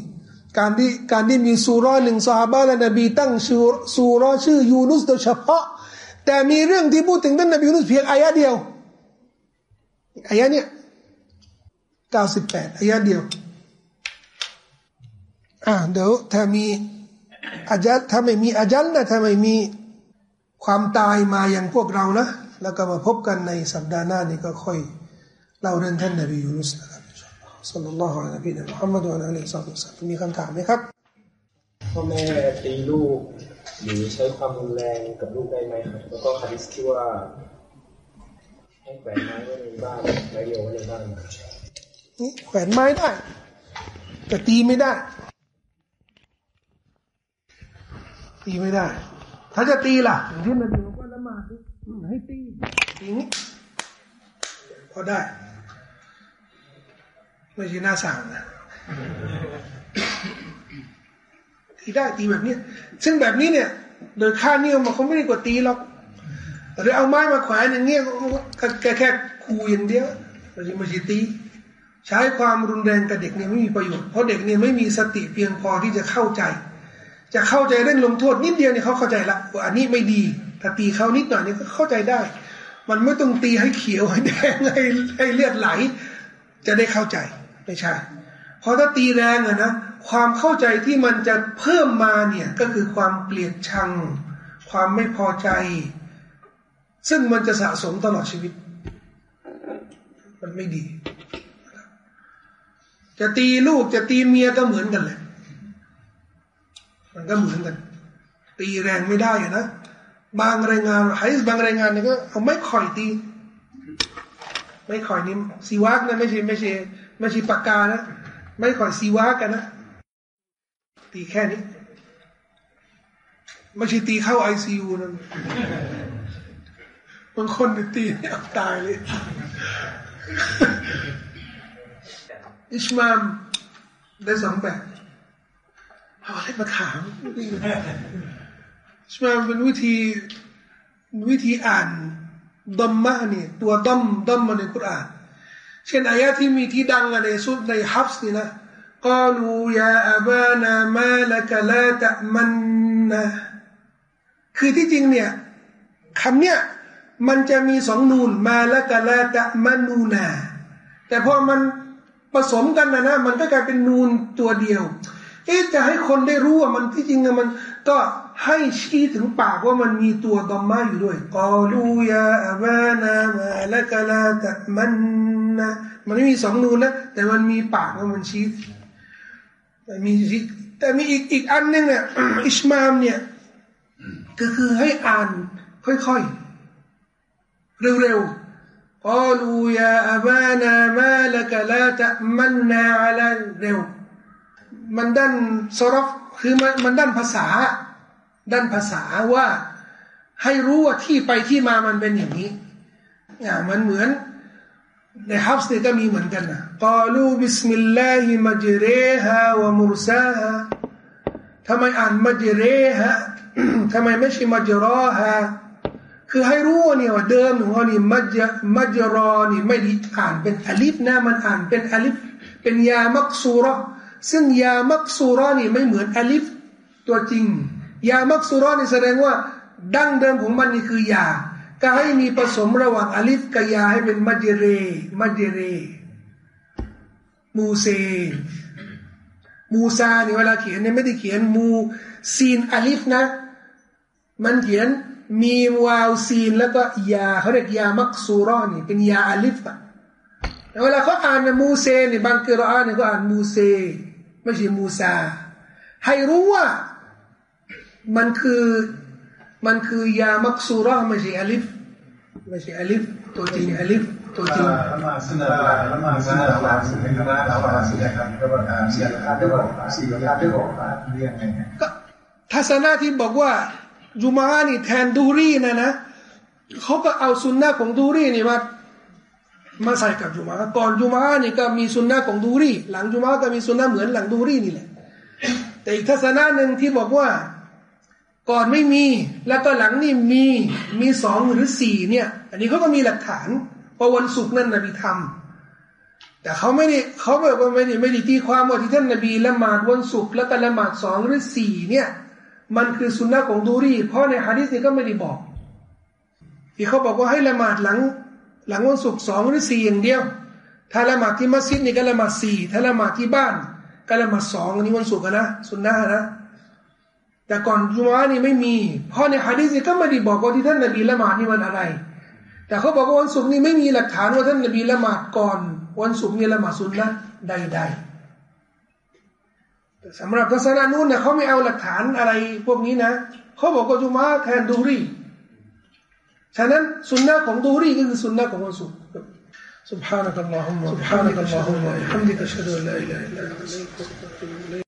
การที่การที่มีสุรหนึ่งซาฮาบะและนบีตั้งชื่อสุรชื่อยูนุสโดยเฉพาะ แต่มีเรื่องที่พูดถึงท่านนบียูนุสเพียงอายะเดียวอายะเนี่ยเก้าสิบแปดอายะเดียวอ่าเดี๋ยวถ้ามีอาจัลถ้าไม่มีอาจัลนะถ้าไม่มีความตายมาอย่างพวกเรานะ แล้วก็มาพบกันในสัปดาห์หน้านี้ก็ค่อยเล่าเรื่องท่านนบียูนุสนะครับสัลลัลลอฮุอะลัยฮิวะสัลลัมมุฮัมมัดวะอะลัยฮิสซาลมมีคำถามไหมครับพ่อแม่ตีลูก หรือใช้ความรุนแรงกับลูกได้ไหมครับแล้วก็คดิสที่ว่าให้แขวนไม้ไว้ในบ้านไม้เดียวไว้ในบ้านแขวนไม้ได้ แต่ตีไม่ได้ ตีไม่ได้ ถ้าจะตีล่ะอย่างที่นบีบอกว่าละหมาดให้ตีตีนี้พอได้ ไม่ใช่หน้าสั่งนะ ตีได้ตีแบบนี้ซึ่งแบบนี้เนี่ย โดยค่านิยมมันเขาไม่ได้กว่าตีหรอกแต่เอาไม้มาแขวนอย่างเงี้ยแค่แค่คูอย่างเดียวมันจะไม่ใช่ตีใช้ความรุนแรงกับเด็กเนี่ยไม่มีประโยชน์เพราะเด็กเนี่ยไม่มีสติเพียงพอที่จะเข้าใจ จะเข้าใจเรื่องลงโทษนิดเดียวเนี่ยเขาเข้าใจละว่าอันนี้ไม่ดีถ้าตีเขานิดหน่อยนี่ก็เข้าใจได้ มันไม่ต้องตีให้เขียวให้แดงให้ให้เลือดไหล จะได้เข้าใจไม่ใช่เพราะถ้าตีแรงอะนะ ความเข้าใจที่มันจะเพิ่มมาเนี่ยก็คือความเกลียดชัง ความไม่พอใจ ซึ่งมันจะสะสมตลอดชีวิต มันไม่ดี จะตีลูกจะตีเมียก็เหมือนกันเลยมันก็เหมือนกัน ตีแรงไม่ได้นะบางรายงานไฮส์บางรายงานเนี่ยก็เอาไม่ข่อยตี ไม่ข่อยนี่ซีวักนะไม่ใช่ไม่ใช่ไม่ใช่ปากกานะ ไม่ข่อยซีวักกันนะ ตีแค่นี้ ไม่ใช่ตีเข้าไอซียูนั่นบางคนตีเนี่ยตายเลยอิชมามได้สองแบบเอาอะไรมาถามใช่ไหมเป็นวิธีวิธีอ่านดอมมะเนี่ยตัวดอมดอมมาในคุรานเช่นอายะที่มีที่ดังในสุดในฮับส์นี่นะ กาลูยาอับานามาละกะลาตะมันนะคือที่จริงเนี่ยคำเนี้ยมันจะมีสองนูนมาละกะลาตะมันนูนาแต่พอมันผสมกันนะนะมันก็กลายเป็นนูนตัวเดียว เอ๊จะให้คนได้รู้ว่ามันที่จริงมัน ก็ให้ชี้ถึงปากว่ามันมีตัวดอมมาอยู่ด้วยกอลูยาอับานามาละกาลาตะมันนะมันไม่มีสองนูนนะแต่มันมีปากว่ามันชี้ แต่มีแต่มีอีกอีกอันนึงเนี่ยอิสมามเนี่ยก็คือให้อ่านค่อยๆ เร็วๆกอลูยาอับานามาละกาลาตะมันนาอะไรเร็ว มันด้านซอรฟคือมันมันด้านภาษา ด้านภาษาว่าให้รู้ว่าที่ไปที่มามันเป็นอย่างนี้อย่างมันเหมือน ในฮับส์เนี่ยก็มีเหมือนกันนะกาลูบิสมิลลาฮิมัจเรฮาวะมุรซาฮะทำไมอ่านมัจเรฮะทำไมไม่ใช่มัจรอฮะคือให้รู้ว่าเนี่ยว่าเดิมของเรานี่มัจمجرى นี่ไม่ได้อ่านเป็นอลิฟนะมันอ่านเป็นอลิฟเป็นياء مقصورة ซึ่ง ياء مقصورة นี่ไม่เหมือนอลิฟตัวจริง ياء مقصورة นี่แสดงว่าดั้งเดิมของมันนี่คือยา ก็ให้มีผสมระหว่างอลิฟกับยาให้เป็นมัจเร มัจเร มูเซ มูซาเนี่ยเวลาเขียนเนี่ยไม่ได้เขียนมูซีนอลิฟนะ มันเขียนมีวาวซีนแล้วก็ยาเขาเรียกยามักซูรอนี่เป็นยาอัลิฟอะเวลาเขาอ่านมูเซนี่บางกิรอานเนี่ยก็อ่านมูเซ ไม่ใช่มูซา ให้รู้ว่ามันคือมันคือยามักซูรอไม่ใช่อัลิฟ ไม่ใช่อัลิฟตัวจริงอัลิฟตัวจริง lama suna lama suna lama suna lama lama suna kan gaba a siya ka da ba si ga da ba เรียนไงก็ทัศนะที่บอกว่าจุมานี่แทนดูรีนะนะเขาก็เอาซุนนะของดูรีนี่มามาใส่กับจุมาก่อนจุมานี่ก็มีซุนนะของดูรีหลังจุมาก็มีซุนนะเหมือนหลังดูรีนี่แหละแต่อีกทัศนะหนึ่งที่บอกว่า ก่อนไม่มี แล้วก็หลังนี่มีมีสองหรือสี่เนี่ย อันนี้เขาก็มีหลักฐานว่าวันศุกร์นั่นนบีทำแต่เขาไม่ได้เขาแบบว่าไม่ได้ไม่ได้ตีความว่าที่ท่านนบีละหมาดวันศุกร์แล้วก็ละหมาดสองหรือสี่เนี่ย มันคือสุนนะของดูรีเพราะในฮะดิษนี้ก็ไม่ได้บอก ที่เขาบอกว่าให้ละหมาดหลัง หลังวันศุกร์สองหรือสี่อย่างเดียว ถ้าละหมาดที่มัสยิดนี่ก็ละหมาดสี่ถ้าละหมาดที่บ้าน ก็ละหมาดสองอันนี้วันศุกร์นะสุนนะนะ แต่ก่อนจุมานี่ไม่มี เพราะในฮะดิษนี้ก็ไม่ได้บอกว่าที่ท่านนบีละหมาดนี่มันอะไร แต่เขาบอกว่าวันศุกร์นี่ไม่มีหลักฐานว่าท่านนบีละหมาดก่อน วันศุกร์นี่ละหมาดสุนนะใดๆแต่สำหรับทัศนะนู้นเนี่ยเขาไม่เอาหลักฐานอะไรพวกนี้นะเขาบอกว่าจุมาแทนดูรีฉะนั้นสุนนะของดูรีก็คือสุนนะของวันศุกร์ سبحانك اللهم سبحانك اللهم وبحمدك اشهد ان لا اله الا انت استغفرك واتوب اليك